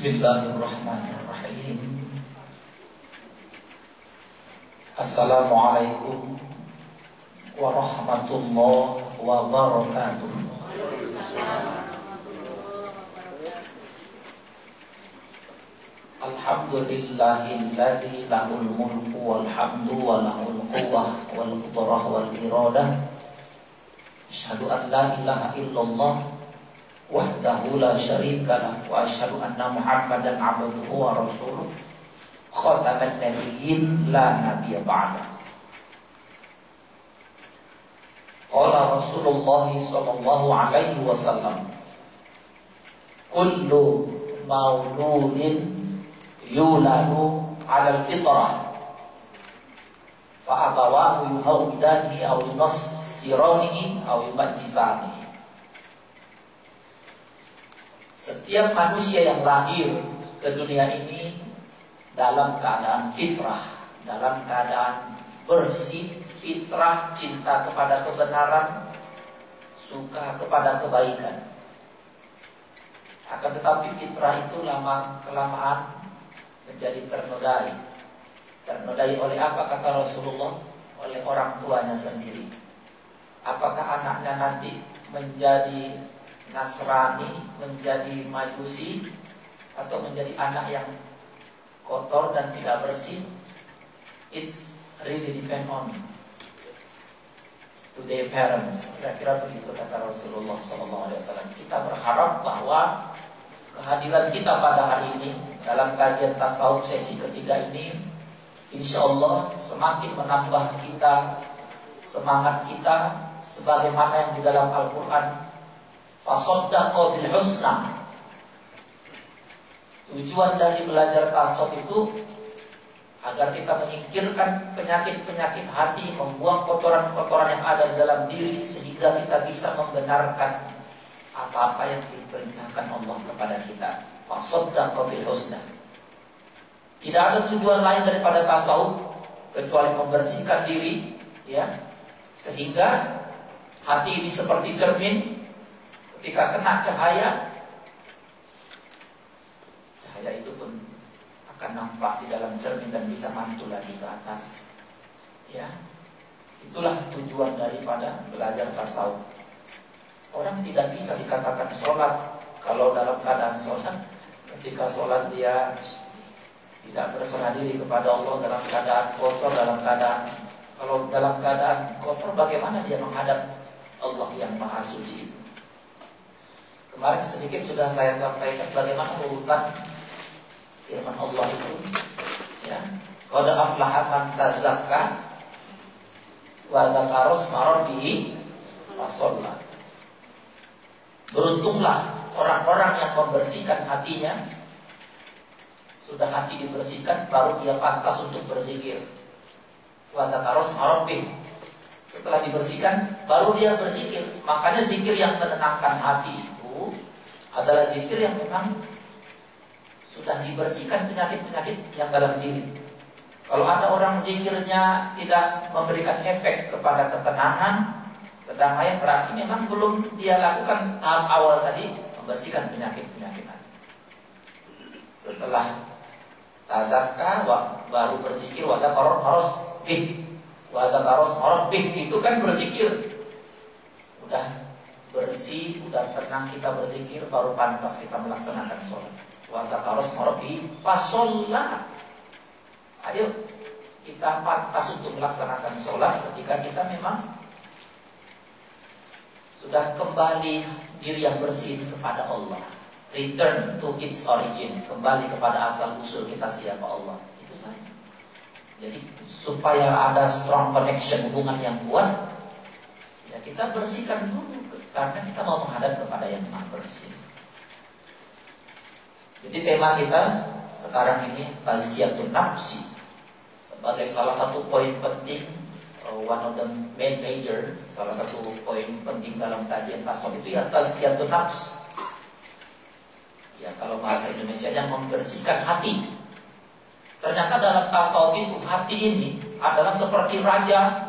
Bismillahirrahmanirrahim Assalamualaikum warahmatullahi wabarakatuh Alhamdulillahilladzi lahul mulku walhamdu wa lahul quwwah wal qudrah wal iradah Asyhadu an la ilaha illallah wahdahu وحده لا شريك له وأشهد أن محمدا عبده ورسوله خاتم النبيين لا نبي بعده. قال رسول الله صلى الله عليه وسلم كل مولود يولد على الفطرة فأبواه يهودانه أو ينصرانه أو يمجسانه Setiap manusia yang lahir ke dunia ini dalam keadaan fitrah, dalam keadaan bersih, fitrah, cinta kepada kebenaran, suka kepada kebaikan. Akan tetapi fitrah itu lama kelamaan menjadi ternodai. Ternodai oleh apa kata Rasulullah? Oleh orang tuanya sendiri. Apakah anaknya nanti menjadi Nasrani menjadi majusi atau menjadi anak yang kotor dan tidak bersih it's really depend on to their parents. Kira-kira begitu kata Rasulullah SAW kita berharap bahwa kehadiran kita pada hari ini dalam kajian tasawuf sesi ketiga ini insya Allah semakin menambah kita semangat kita sebagaimana yang di dalam Al-Quran Fasaddaqa bil husna. Tujuan dari belajar tasawuf itu agar kita menyingkirkan penyakit-penyakit hati, membuang kotoran-kotoran yang ada di dalam diri sehingga kita bisa membenarkan apa-apa yang diperintahkan Allah kepada kita. Fasaddaqa bil husna. Tidak ada tujuan lain daripada tasawuf kecuali membersihkan diri, ya, sehingga hati ini seperti cermin Ketika kena cahaya Cahaya itu pun akan nampak di dalam cermin dan bisa mantul lagi ke atas. Ya Itulah tujuan daripada belajar tasawuf. Orang tidak bisa dikatakan sholat Kalau dalam keadaan sholat. Ketika sholat dia tidak berserah diri kepada Allah dalam keadaan kotor, dalam keadaan kalau dalam keadaan kotor bagaimana dia menghadap Allah yang maha suci Kemarin sedikit sudah saya sampaikan bagaimana urutan firman Allah itu ya. Qad aflaha man tazakka wa dzakara wa Beruntunglah orang-orang yang membersihkan hatinya sudah hati dibersihkan baru dia pantas untuk berzikir. Wa dzakara Setelah dibersihkan baru dia berzikir. Makanya zikir yang menenangkan hati adalah zikir yang memang sudah dibersihkan penyakit-penyakit yang dalam diri. Kalau ada orang zikirnya tidak memberikan efek kepada ketenangan, kedamaian berarti memang belum dia lakukan tahap awal tadi membersihkan penyakit-penyakit Setelah tadaka baru berzikir koron harus bih koros harus bih itu kan berzikir. Udah bersih, udah tenang kita berzikir, baru pantas kita melaksanakan sholat. Wa taqarus marabi fasolla. Ayo kita pantas untuk melaksanakan sholat ketika kita memang sudah kembali diri yang bersih kepada Allah. Return to its origin, kembali kepada asal usul kita siapa Allah. Itu saja. Jadi supaya ada strong connection hubungan yang kuat, ya kita bersihkan dulu karena kita mau menghadap kepada yang maha bersih. Jadi tema kita sekarang ini tazkiyatun nafsi sebagai salah satu poin penting uh, one of the main major salah satu poin penting dalam kajian tasawuf itu ya tazkiyatun nafs. Ya kalau bahasa Indonesia yang membersihkan hati. Ternyata dalam tasawuf itu hati ini adalah seperti raja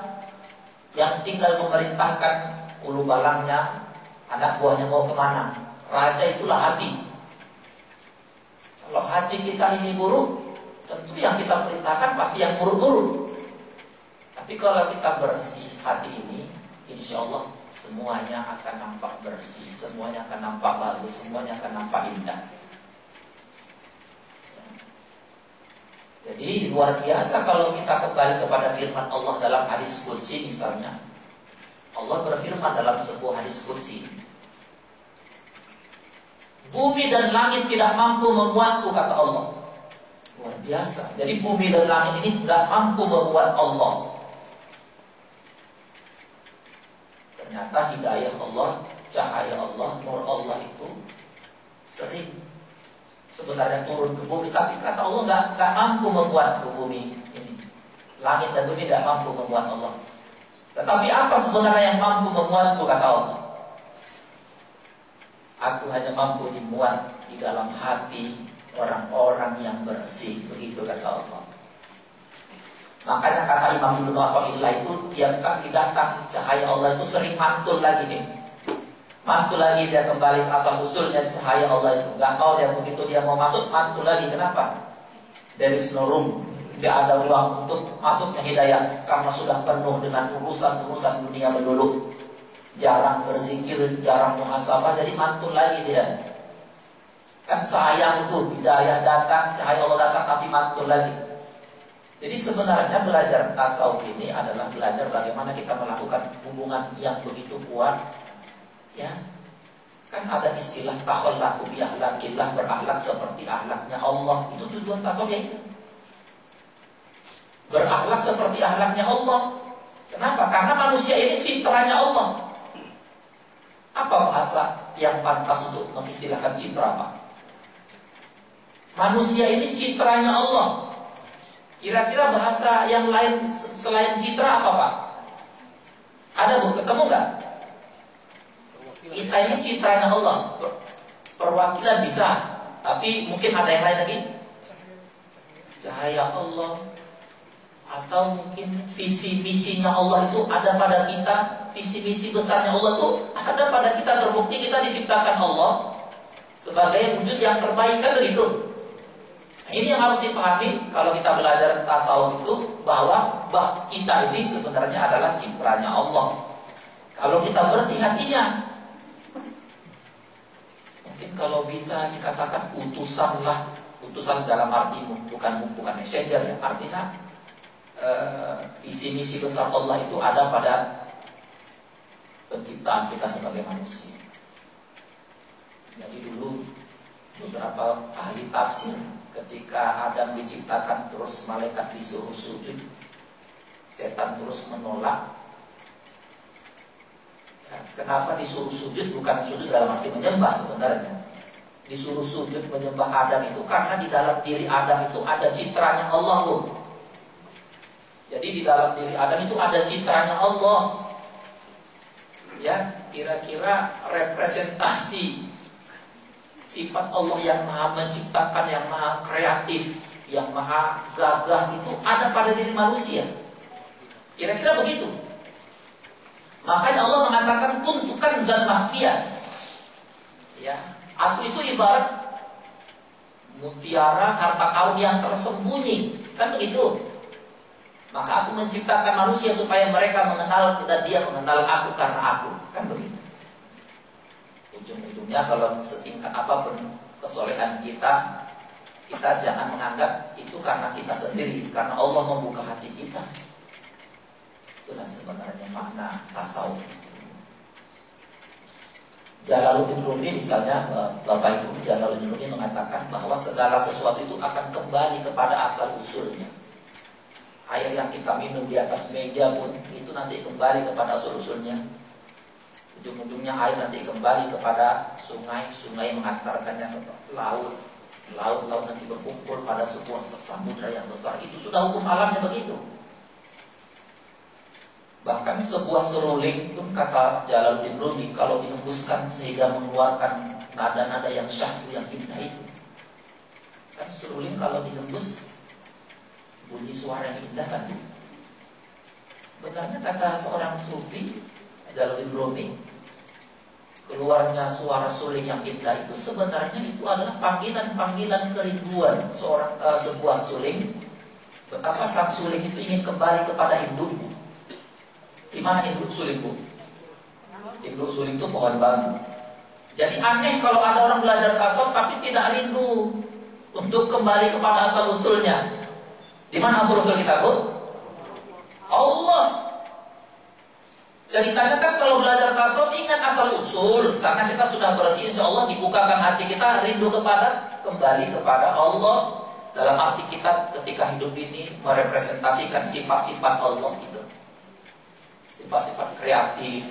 yang tinggal memerintahkan ulu balangnya, anak buahnya mau ke mana. Raja itulah hati. hati kita ini buruk, tentu yang kita perintahkan pasti yang buruk-buruk. Tapi kalau kita bersih hati ini, insya Allah semuanya akan nampak bersih, semuanya akan nampak bagus, semuanya akan nampak indah. Jadi luar biasa kalau kita kembali kepada firman Allah dalam hadis kursi misalnya. Allah berfirman dalam sebuah hadis kursi. Bumi dan langit tidak mampu memuatku kata Allah. Luar biasa. Jadi bumi dan langit ini tidak mampu memuat Allah. Ternyata hidayah Allah, cahaya Allah, nur Allah itu sering sebenarnya turun ke bumi, tapi kata Allah nggak nggak mampu membuat ke bumi ini. Langit dan bumi nggak mampu membuat Allah. Tetapi apa sebenarnya yang mampu memuatku kata Allah? Aku hanya mampu dimuat di dalam hati orang-orang yang bersih. Begitu kata Allah. Makanya kata Imam Ibnu Athaillah itu tiap kali datang cahaya Allah itu sering mantul lagi nih. Mantul lagi dia kembali ke asal usulnya cahaya Allah itu. Gak mau dia begitu dia mau masuk mantul lagi. Kenapa? Dari snorum tidak ada ruang untuk masuknya hidayah karena sudah penuh dengan urusan-urusan dunia melulu jarang berzikir, jarang muhasabah, jadi mantul lagi dia. Kan sayang itu hidayah datang, cahaya Allah datang tapi mantul lagi. Jadi sebenarnya belajar tasawuf ini adalah belajar bagaimana kita melakukan hubungan yang begitu kuat. Ya, kan ada istilah takhallaku bi ahlakillah berakhlak seperti ahlaknya Allah. Itu tujuan tasawuf ya itu. Berakhlak seperti ahlaknya Allah. Kenapa? Karena manusia ini citranya Allah. Apa bahasa yang pantas untuk mengistilahkan citra Pak? Manusia ini citranya Allah. Kira-kira bahasa yang lain selain citra apa Pak? Ada bu, ketemu nggak? Kita ini citranya Allah. Perwakilan bisa, tapi mungkin ada yang lain lagi. Cahaya Allah, atau mungkin visi misinya Allah itu ada pada kita, visi misi besarnya Allah itu ada pada kita terbukti kita diciptakan Allah sebagai wujud yang terbaik kan begitu. Ini yang harus dipahami kalau kita belajar tasawuf itu bahwa bah kita ini sebenarnya adalah citranya Allah. Kalau kita bersih hatinya, mungkin kalau bisa dikatakan utusan lah, utusan dalam arti bukan bukan messenger ya, artinya Eh, visi misi besar Allah itu ada pada penciptaan kita sebagai manusia. Jadi dulu beberapa ahli tafsir ketika Adam diciptakan terus malaikat disuruh sujud, setan terus menolak. Ya, kenapa disuruh sujud? Bukan sujud dalam arti menyembah sebenarnya. Disuruh sujud menyembah Adam itu karena di dalam diri Adam itu ada citranya Allah loh. Jadi di dalam diri Adam itu ada citranya Allah. Ya, kira-kira representasi sifat Allah yang maha menciptakan, yang maha kreatif, yang maha gagah itu ada pada diri manusia. Kira-kira begitu. Makanya Allah mengatakan kuntukan zat mahfiyah. Ya, aku itu ibarat mutiara harta karun yang tersembunyi. Kan begitu. Maka aku menciptakan manusia supaya mereka mengenal dan dia mengenal aku karena aku. Kan begitu. Ujung-ujungnya kalau setingkat apa pun kesolehan kita, kita jangan menganggap itu karena kita sendiri, karena Allah membuka hati kita. Itulah sebenarnya makna tasawuf Jalaluddin Rumi misalnya Bapak Ibu Jalaluddin Rumi mengatakan bahwa segala sesuatu itu akan kembali kepada asal usulnya air yang kita minum di atas meja pun itu nanti kembali kepada usul-usulnya. Ujung-ujungnya air nanti kembali kepada sungai, sungai mengantarkannya ke laut, laut laut nanti berkumpul pada sebuah samudra yang besar. Itu sudah hukum alamnya begitu. Bahkan sebuah seruling pun kata Jalaluddin Rumi kalau dihembuskan sehingga mengeluarkan nada-nada yang syahdu yang indah itu. Kan seruling kalau dihembus bunyi suara yang indah kan sebenarnya kata seorang sufi dalam Rumi keluarnya suara suling yang indah itu sebenarnya itu adalah panggilan-panggilan kerinduan seorang uh, sebuah suling. Betapa sang suling itu ingin kembali kepada induknya. Di mana induk suling bu? Induk suling itu pohon bambu. Jadi aneh kalau ada orang belajar kasar tapi tidak rindu untuk kembali kepada asal usulnya. Di mana asal usul kita bu? Allah. Ceritanya kan kalau belajar tasawuf ingat asal usul. Karena kita sudah bersih insya Allah dibukakan hati kita rindu kepada kembali kepada Allah. Dalam arti kita ketika hidup ini merepresentasikan sifat-sifat Allah gitu sifat-sifat kreatif.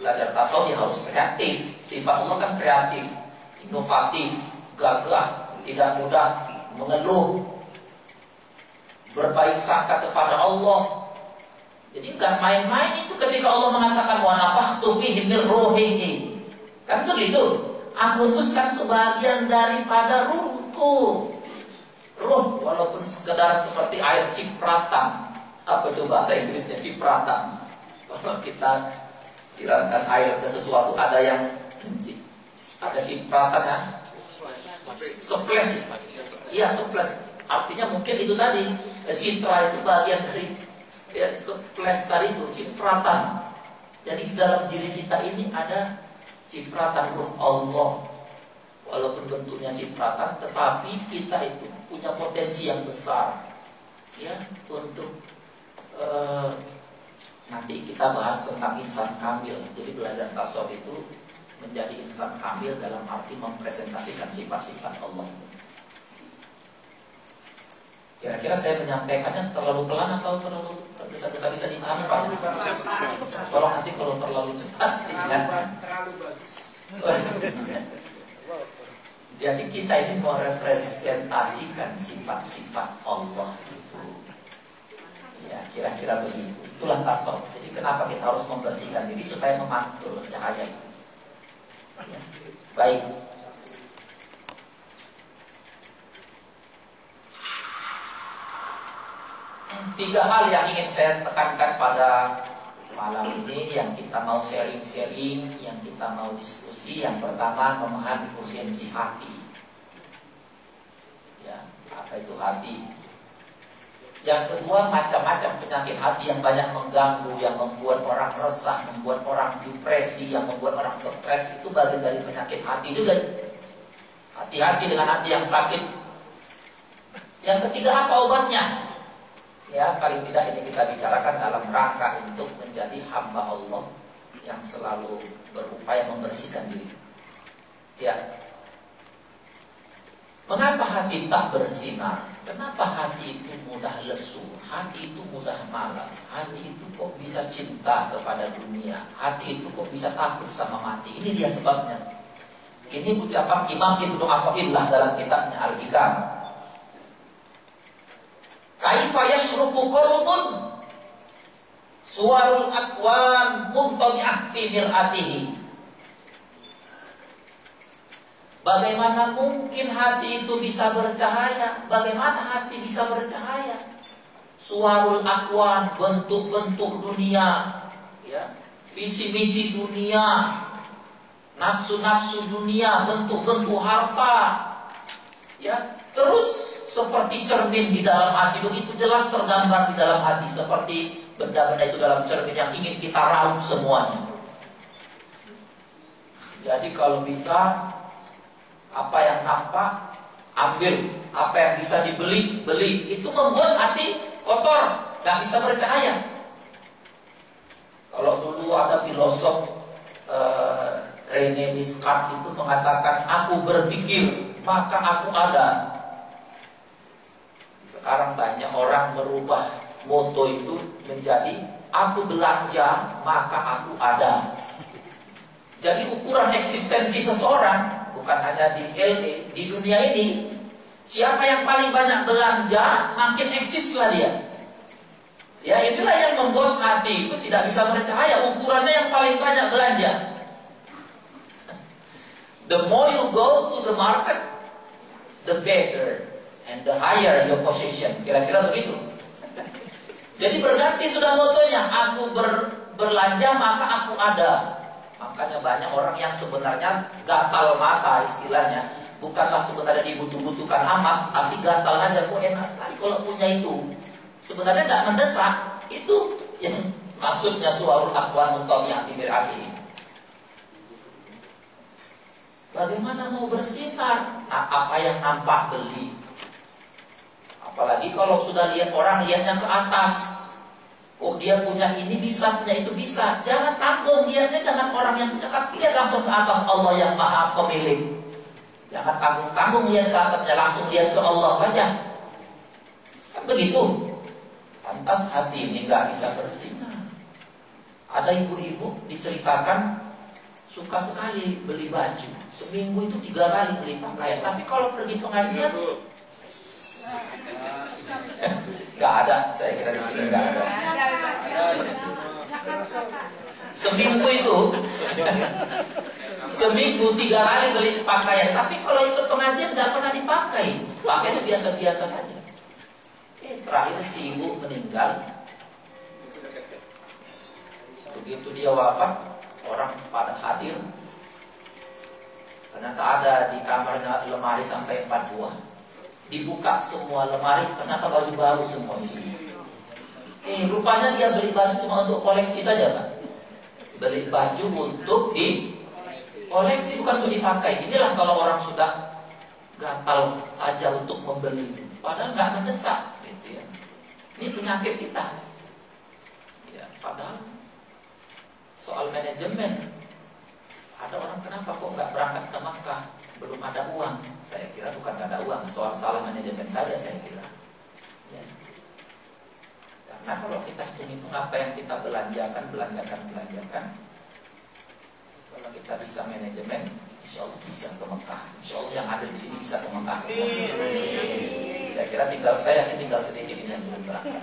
Belajar tasawuf ya harus kreatif. Sifat Allah kan kreatif inovatif gagah tidak mudah mengeluh berbaik sangka kepada Allah jadi nggak main-main itu ketika Allah mengatakan wa nafakhtu fihi min ruhihi. Kan begitu. Aku hembuskan sebagian daripada ruhku. Ruh walaupun sekedar seperti air cipratan. Apa itu bahasa Inggrisnya cipratan? Kalau kita siramkan air ke sesuatu ada yang ada cipratan ya. Seples. Iya seples. Artinya mungkin itu tadi citra itu bagian dari ya tadi itu cipratan. Jadi di dalam diri kita ini ada cipratan ruh Allah. Walaupun bentuknya cipratan, tetapi kita itu punya potensi yang besar, ya untuk uh, nanti kita bahas tentang insan kamil. Jadi belajar tasawuf itu menjadi insan kamil dalam arti mempresentasikan sifat-sifat Allah. Kira-kira saya menyampaikannya terlalu pelan atau terlalu bisa-bisa bisa dipahami Pak? Tolong nanti kalau terlalu cepat diingatkan. Jadi kita ini merepresentasikan sifat-sifat Allah itu. Ya, kira-kira begitu. Itulah tasawuf. Jadi kenapa kita harus membersihkan diri supaya memantul cahaya itu. Ya. Baik. Tiga hal yang ingin saya tekankan pada malam ini yang kita mau sharing-sharing, yang kita mau diskusi. Yang pertama memahami urgensi hati. Ya, apa itu hati? Yang kedua macam-macam penyakit hati yang banyak mengganggu, yang membuat orang resah, membuat orang depresi, yang membuat orang stres itu bagian dari penyakit hati juga. Hati-hati dengan hati yang sakit. Yang ketiga apa obatnya? Ya paling tidak ini kita bicarakan dalam rangka untuk menjadi hamba Allah yang selalu berupaya membersihkan diri. Ya. Mengapa hati tak bersinar? Kenapa hati itu mudah lesu? Hati itu mudah malas? Hati itu kok bisa cinta kepada dunia? Hati itu kok bisa takut sama mati? Ini dia sebabnya. Ini ucapan Imam Ibnu Athaillah dalam kitabnya Al-Hikam Kaifa yasruku qalbun suwarul akwan mumtadi'ah fi mir'atihi Bagaimana mungkin hati itu bisa bercahaya? Bagaimana hati bisa bercahaya? Suarul akwan, bentuk-bentuk dunia, ya, visi-misi dunia, nafsu-nafsu dunia, bentuk-bentuk harta, ya, terus seperti cermin di dalam hati begitu jelas tergambar di dalam hati seperti benda-benda itu dalam cermin yang ingin kita raup semuanya. Jadi kalau bisa apa yang nampak ambil, apa yang bisa dibeli beli. Itu membuat hati kotor, nggak bisa bercahaya. Kalau dulu ada filosof uh, Rene Descartes itu mengatakan aku berpikir maka aku ada sekarang banyak orang merubah moto itu menjadi aku belanja maka aku ada. Jadi ukuran eksistensi seseorang bukan hanya di LA, di dunia ini siapa yang paling banyak belanja makin eksislah dia. Ya inilah yang membuat hati itu tidak bisa bercahaya ukurannya yang paling banyak belanja. The more you go to the market, the better and the higher your position. Kira-kira begitu. Jadi berganti sudah motonya, aku ber, berlanja maka aku ada. Makanya banyak orang yang sebenarnya gatal mata istilahnya Bukanlah sebenarnya dibutuh-butuhkan amat Tapi gatal aja kok enak sekali kalau punya itu Sebenarnya nggak mendesak Itu yang maksudnya suarul akwal yang fikir akhir Bagaimana mau bersinar? Nah, apa yang nampak beli Apalagi kalau sudah lihat orang lihatnya ke atas Oh dia punya ini bisa, punya itu bisa. Jangan tanggung lihatnya dengan orang yang punya kasih. Lihat langsung ke atas Allah yang maha pemilik. Jangan tanggung-tanggung lihat ke atasnya, langsung lihat ke Allah saja. Kan begitu. Lantas hati ini nggak bisa bersinar. Ada ibu-ibu diceritakan suka sekali beli baju. Seminggu itu tiga kali beli pakaian. Tapi kalau pergi pengajian Gak ada, saya kira di sini gak ada. Seminggu itu Seminggu tiga kali beli pakaian. Tapi kalau ikut pengajian gak pernah dipakai. Pakainya biasa-biasa saja. Eh, Terakhir si ibu meninggal. Begitu dia wafat Orang pada hadir. Ternyata ada di kamarnya lemari sampai empat buah dibuka semua lemari ternyata baju baru semua di sini. Eh, rupanya dia beli baju cuma untuk koleksi saja, Pak. Beli baju untuk di koleksi bukan untuk dipakai. Inilah kalau orang sudah gatal saja untuk membeli. Padahal nggak mendesak, gitu ya. Ini penyakit kita. Ya, padahal soal manajemen ada orang kenapa kok nggak berangkat ke Makkah? Belum ada uang. Saya kira bukan ada uang, soal salah manajemen saja saya kira. Ya. Karena kalau kita hitung-hitung apa yang kita belanjakan, belanjakan, belanjakan, kalau kita bisa manajemen, insya Allah bisa ke Mekah. Insya Allah yang ada di sini bisa ke Mekah. Saya kira tinggal saya tinggal sedikit ini yang belum berangkat.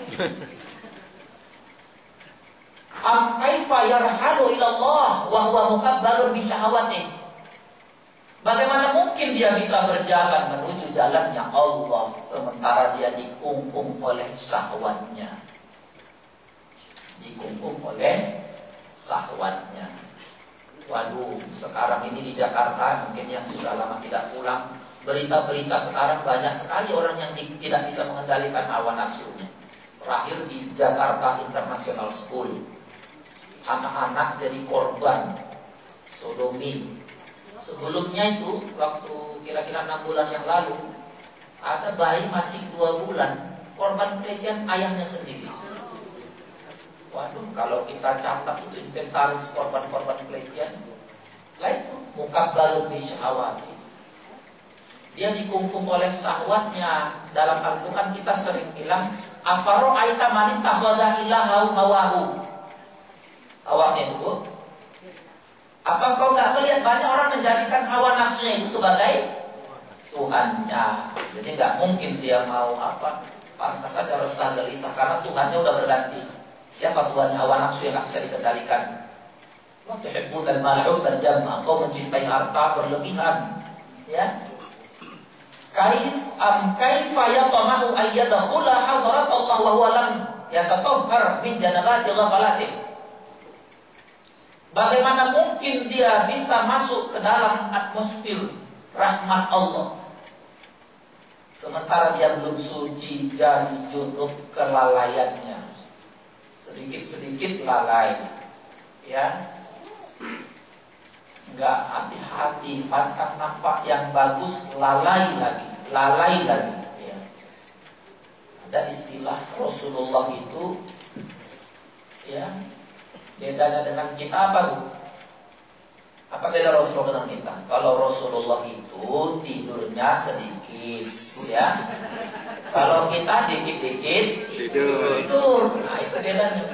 Am kaifa yarhalu ila Allah wa huwa mukabbalun bi syahawatihi Bagaimana mungkin dia bisa berjalan menuju jalannya Allah sementara dia dikungkung oleh syahwatnya? Dikungkung oleh syahwatnya. Waduh, sekarang ini di Jakarta mungkin yang sudah lama tidak pulang, berita-berita sekarang banyak sekali orang yang tidak bisa mengendalikan hawa nafsunya. Terakhir di Jakarta International School, anak-anak jadi korban sodomi Sebelumnya itu waktu kira-kira enam bulan yang lalu ada bayi masih dua bulan korban pelecehan ayahnya sendiri. Waduh, kalau kita catat itu inventaris korban-korban pelecehan, lah itu muka balu syahwati. Dia dikungkung oleh syahwatnya. Dalam Al-Quran kita sering bilang, Afaro aita manin tahwadah ilahau hawahu. Awaknya itu, Bu. Apa kau nggak melihat banyak orang menjadikan hawa nafsunya itu sebagai Tuhannya? Jadi nggak mungkin dia mau apa? Pantas saja resah gelisah karena Tuhannya udah berganti. Siapa Tuhan hawa nafsu yang nggak bisa dikendalikan? Dan malu jama. Kau mencintai harta berlebihan, ya? Kaif am kaifa yatamahu ayyadakhula hadarat Allah wa huwa lam yatatahhar min janabati ghafalatihi Bagaimana mungkin dia bisa masuk ke dalam atmosfer rahmat Allah? Sementara dia belum suci dari junub kelalaiannya. Sedikit-sedikit lalai. Ya. Enggak hati-hati Pantang nampak yang bagus Lalai lagi Lalai lagi. Ya. Ada istilah Rasulullah itu Ya Bedanya dengan kita apa bu? Apa beda Rasulullah dengan kita? Kalau Rasulullah itu tidurnya sedikit, ya. Kalau kita dikit-dikit tidur. tidur. Nah itu bedanya.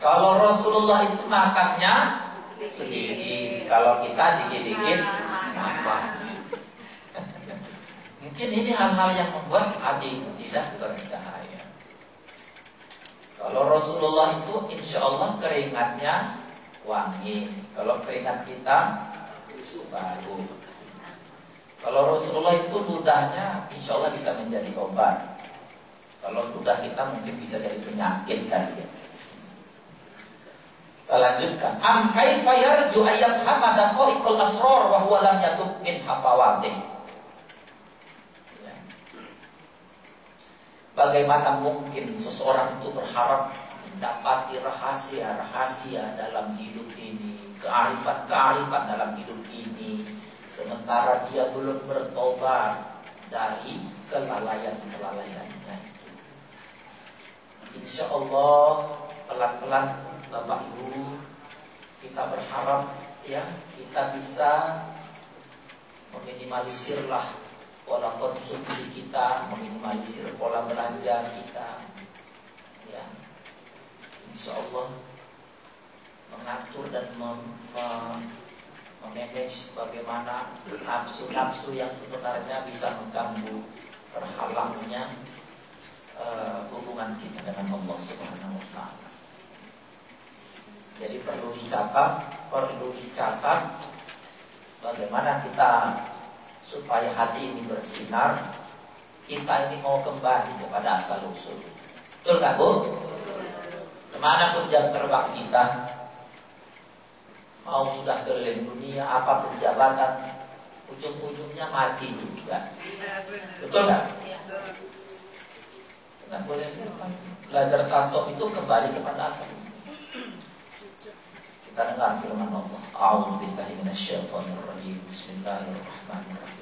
Kalau Rasulullah itu makannya sedikit, kalau kita dikit-dikit apa? Mungkin ini hal-hal yang membuat hati tidak bercahaya. Kalau Rasulullah itu insya Allah keringatnya wangi. Kalau keringat kita baru. Kalau Rasulullah itu ludahnya insya Allah bisa menjadi obat. Kalau ludah kita mungkin bisa jadi penyakit kan ya. Kita lanjutkan. Am kaifa yarju ayat hamada qa'iqul asrar wa huwa. Ya. Bagaimana mungkin seseorang itu berharap mendapati rahasia-rahasia dalam hidup ini, kearifan-kearifan dalam hidup ini, sementara dia belum bertobat dari kelalaian-kelalaiannya. Insya Allah pelan-pelan Bapak Ibu kita berharap ya kita bisa meminimalisirlah pola konsumsi kita, meminimalisir pola belanja kita. Ya, Insya Allah mengatur dan mem, mem, memanage bagaimana nafsu-nafsu yang sebenarnya bisa mengganggu terhalangnya uh, hubungan kita dengan Allah Subhanahu wa taala. Jadi perlu dicatat, perlu dicatat bagaimana kita supaya hati ini bersinar, kita ini mau kembali kepada asal usul. Betul nggak Bu? Ke mana pun jam terbang kita, mau sudah keliling dunia, apa pun jabatan, ujung-ujungnya mati juga. Betul nggak? Dengan boleh belajar tasawuf itu kembali kepada asal usul. Kita dengar firman Allah. A'udzu billahi minasyaitonir rajim. Bismillahirrahmanirrahim.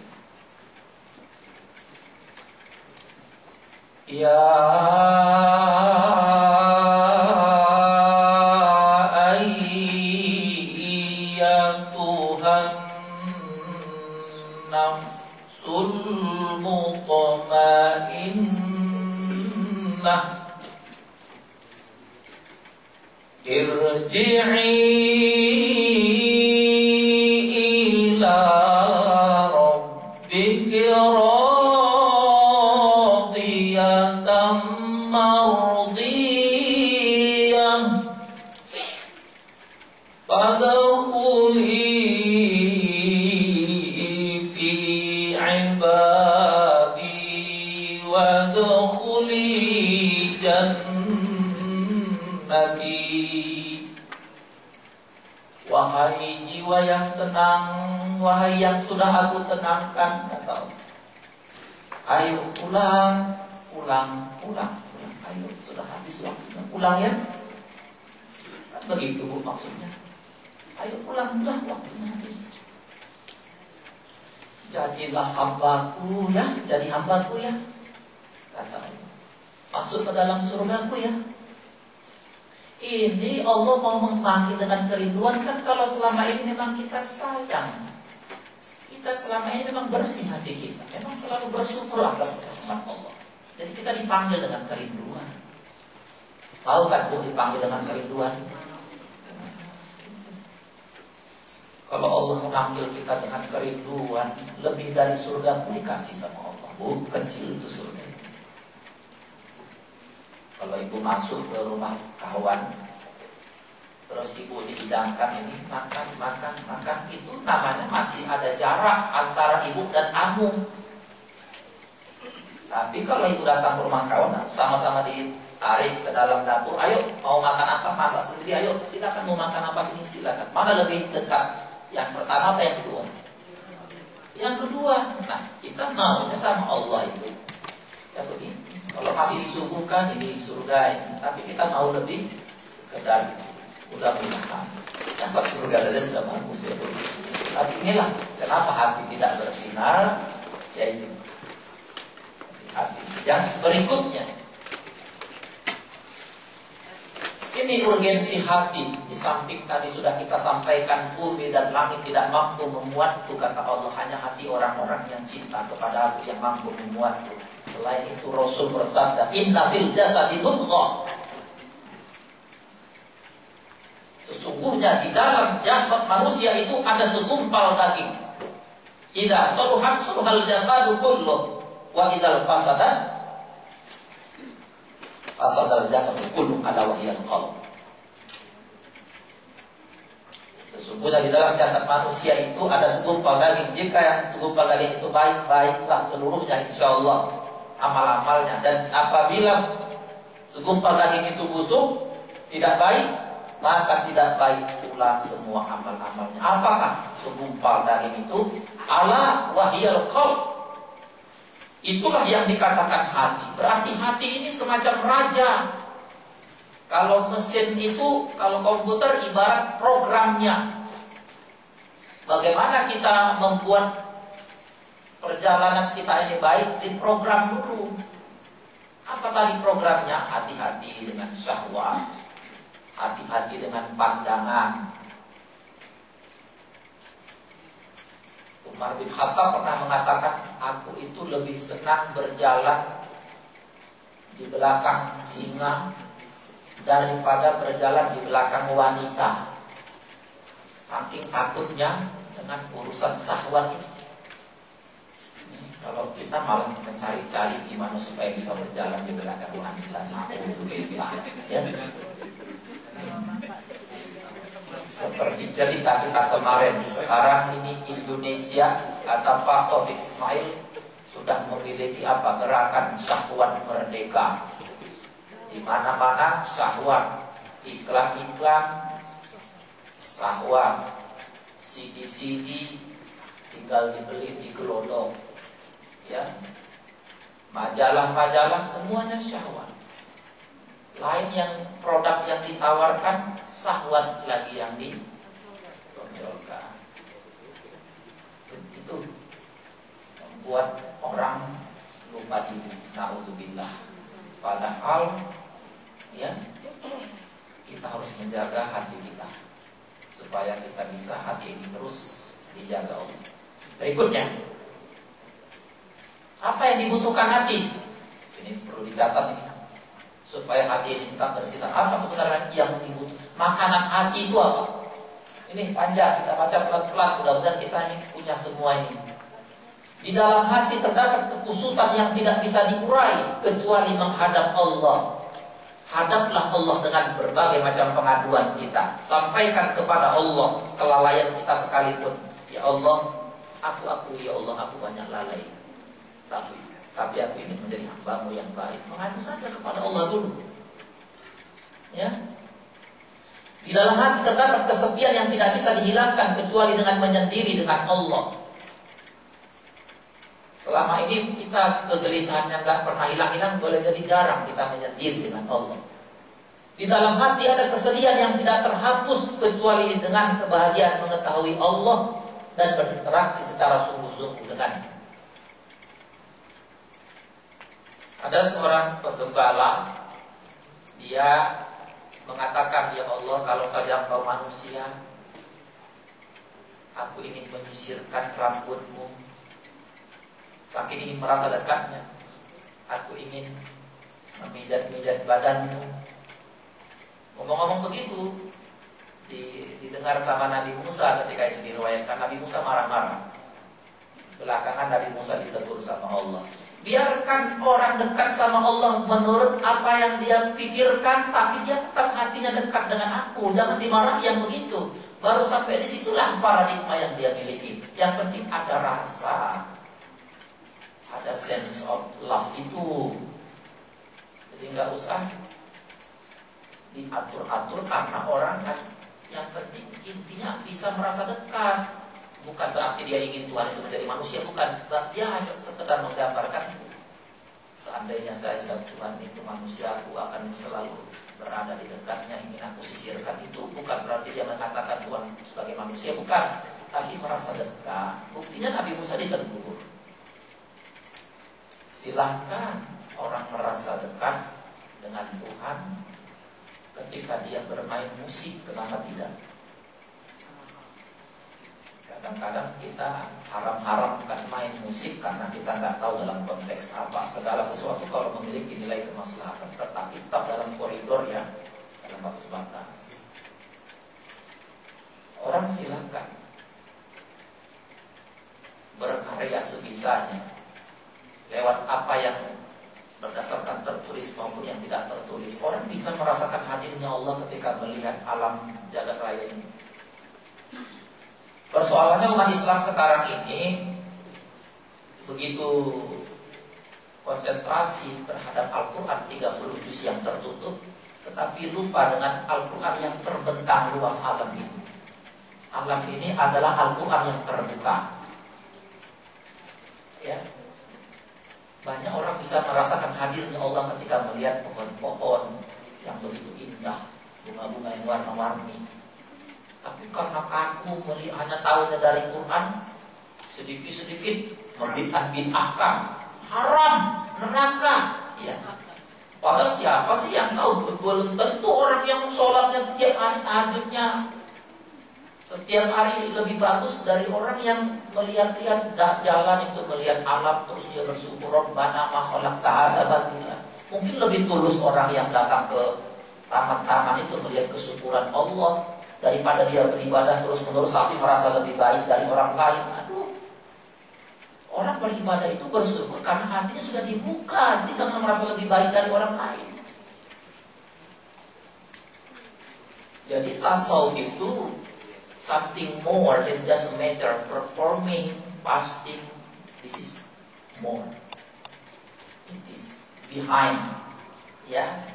يا أيتها النفس المطمئنة. ارجعي jiwa yang tenang, wahai yang sudah aku tenangkan, kata Allah. Ayo pulang, pulang, pulang, pulang. Ayo sudah habis waktunya, pulang ya. Kan begitu bu maksudnya. Ayo pulang, sudah waktunya habis. Jadilah hambaku ya, jadi hambaku ya, kata Allah. Masuk ke dalam surgaku ya. Ini Allah mau memanggil dengan kerinduan kan kalau selama ini memang kita sayang. Kita selama ini memang bersih hati kita. Memang selalu bersyukur atas rahmat Allah. Jadi kita dipanggil dengan kerinduan. Tahu kan Bu dipanggil dengan kerinduan? Kalau Allah mengambil kita dengan kerinduan Lebih dari surga pun dikasih sama Allah Bu, kecil itu surga kalau ibu masuk ke rumah kawan Terus ibu dihidangkan ini Makan, makan, makan. Itu namanya masih ada jarak Antara ibu dan amu. Tapi kalau ibu datang ke rumah kawan Sama-sama ditarik ke dalam dapur Ayo mau makan apa? Masak sendiri Ayo. Silakan mau makan apa sini? Silakan. Mana lebih dekat? Yang pertama apa yang kedua? Yang kedua Nah kita maunya sama Allah itu kalau masih disuguhkan ini surga ini, tapi kita mau lebih sekedar udah mudahan dapat surga saja sudah bagus ya. Tapi inilah kenapa hati tidak bersinar, yaitu hati. Yang berikutnya, ini urgensi hati di samping tadi sudah kita sampaikan bumi dan langit tidak mampu memuatku kata Allah hanya hati orang-orang yang cinta kepada aku yang mampu memuatku. Selain itu Rasul bersabda, "Inna fil jasadi mudghah." Sesungguhnya di dalam jasad manusia itu ada segumpal daging. Idza saluhat saluhal jasadu kullu wa idzal fasada fasadal jasadu kullu ala wahyal qalb. Sesungguhnya di dalam jasad manusia itu ada segumpal daging. Jika yang segumpal daging itu baik, baiklah seluruhnya insya Allah amal-amalnya dan apabila segumpal daging itu busuk tidak baik maka tidak baik pula semua amal-amalnya. Apakah segumpal daging itu? Ala wahyal qalb. Itulah yang dikatakan hati. Berarti hati ini semacam raja. Kalau mesin itu, kalau komputer ibarat programnya. Bagaimana kita membuat perjalanan kita ini baik di program dulu. Apa tadi programnya? Hati-hati dengan syahwat, hati-hati dengan pandangan. Umar bin Khattab pernah mengatakan, aku itu lebih senang berjalan di belakang singa daripada berjalan di belakang wanita. Saking takutnya dengan urusan sahwat itu. Kalau kita malah mencari-cari gimana supaya bisa berjalan di belakang wanita, ya. Seperti cerita kita kemarin, sekarang ini Indonesia kata Pak Taufik Ismail sudah memiliki apa gerakan syahwat merdeka. Di mana-mana syahwat, iklan-iklan, syahwat, CD-CD tinggal dibeli di gelodok. Ya. Majalah-majalah semuanya syahwat. Lain yang produk yang ditawarkan sahwat lagi yang ditonjolkan. Itu membuat orang lupa diri. Naudzubillah. Padahal ya kita harus menjaga hati kita supaya kita bisa hati ini terus dijaga Allah. Berikutnya, apa yang dibutuhkan hati? Ini perlu dicatat ini supaya hati ini tetap bersinar. Apa sebenarnya yang dibutuhkan? Makanan hati itu apa? Ini panjang, kita baca pelan-pelan. Mudah-mudahan kita ini punya semua ini. Di dalam hati terdapat kekusutan yang tidak bisa diurai kecuali menghadap Allah. Hadaplah Allah dengan berbagai macam pengaduan kita. Sampaikan kepada Allah kelalaian kita sekalipun. Ya Allah, aku aku ya Allah aku banyak lalai. Tapi tapi aku ingin menjadi hambamu yang baik. Mengadu saja kepada Allah dulu. Ya, di dalam hati terdapat kesepian yang tidak bisa dihilangkan kecuali dengan menyendiri dengan Allah. Selama ini kita kegelisahan yang nggak pernah hilang-hilang boleh jadi jarang kita menyendiri dengan Allah. Di dalam hati ada kesedihan yang tidak terhapus kecuali dengan kebahagiaan mengetahui Allah dan berinteraksi secara sungguh-sungguh dengan. Ada seorang penggembala, dia mengatakan ya Allah kalau saja engkau manusia aku ingin menyisirkan rambutmu. Saking ingin merasa dekatnya aku ingin memijat-mijat badanmu. Ngomong-ngomong begitu didengar sama Nabi Musa ketika itu diriwayatkan. Nabi Musa marah-marah. Belakangan Nabi Musa ditegur sama Allah Biarkan orang dekat sama Allah menurut apa yang dia pikirkan, tapi dia tetap hatinya dekat dengan aku. Jangan dimarahi yang begitu. Baru sampai di situlah paradigma yang dia miliki. Yang penting ada rasa, ada sense of love itu. Jadi nggak usah diatur-atur karena orang kan yang penting intinya bisa merasa dekat bukan berarti dia ingin Tuhan itu menjadi manusia bukan. Dia sekedar menggambarkan seandainya saja Tuhan itu manusia aku akan selalu berada di dekatnya ingin aku sisirkan itu. Bukan berarti dia mengatakan Tuhan sebagai manusia bukan. Tapi merasa dekat. Buktinya Nabi Musa ditegur. Silahkan orang merasa dekat dengan Tuhan ketika dia bermain musik kenapa tidak Kadang-kadang kita haram-haramkan main musik karena kita nggak tahu dalam konteks apa. Segala sesuatu kalau memiliki nilai kemaslahatan, tetapi tetap dalam koridor ya, dalam batas-batas. Orang silakan berkarya sebisanya lewat apa yang berdasarkan tertulis maupun yang tidak tertulis. Orang bisa merasakan hadirnya Allah ketika melihat alam jagat raya ini. Persoalannya umat Islam sekarang ini begitu konsentrasi terhadap Al-Quran 30 juz yang tertutup tetapi lupa dengan Al-Quran yang terbentang luas alam ini. Alam ini adalah Al-Quran yang terbuka. Ya, banyak orang bisa merasakan hadirnya Allah ketika melihat pohon-pohon yang begitu indah, bunga-bunga yang warna-warni. Tapi karena kaku melihat hanya tahunya dari Quran, sedikit-sedikit membid'ah-bid'ahkan, haram, neraka. Ya. Padahal siapa sih yang tahu betul tentu orang yang sholatnya tiap hari tahajudnya setiap hari lebih bagus dari orang yang melihat-lihat jalan itu melihat alam terus dia bersyukur Rabbana ma khalaqta batila. Mungkin lebih tulus orang yang datang ke taman-taman itu melihat kesyukuran Allah daripada dia beribadah terus-menerus tapi merasa lebih baik dari orang lain. Aduh. Orang beribadah itu bersyukur karena hatinya sudah dibuka, tidak merasa lebih baik dari orang lain. Jadi tasawuf itu something more than just a matter of performing, fasting. This is more. It is behind. Ya,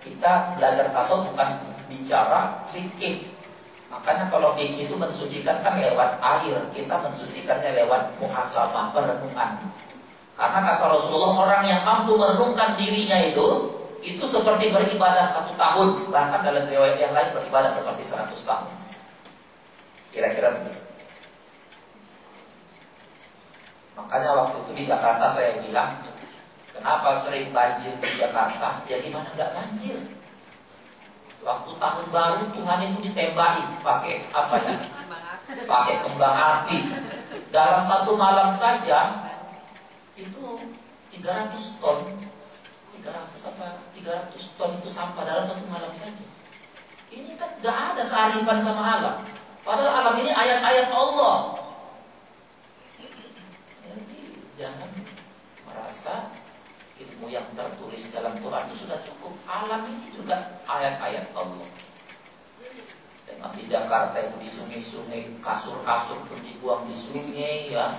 kita belajar tasawuf bukan bicara fikih. Makanya kalau fikih itu mensucikan kan lewat air, kita mensucikannya lewat muhasabah, perenungan. Karena kata Rasulullah orang yang mampu merenungkan dirinya itu itu seperti beribadah satu tahun bahkan dalam riwayat yang lain beribadah seperti seratus tahun Kira-kira begitu. Makanya waktu itu di Jakarta saya bilang, kenapa sering banjir di Jakarta? Ya gimana nggak banjir? Waktu tahun baru Tuhan itu ditembaki pakai apa ya? Pakai kembang api. Dalam satu malam saja itu 300 ton 300 apa 300 ton itu sampah dalam satu malam saja. Ini kan nggak ada kearifan sama alam. Padahal alam ini ayat-ayat Allah. Jadi jangan merasa ilmu yang tertulis dalam Quran itu sudah cukup. Alam ini juga ayat-ayat Allah. Saya di Jakarta itu di sungai-sungai, kasur-kasur pun dibuang di sungai ya.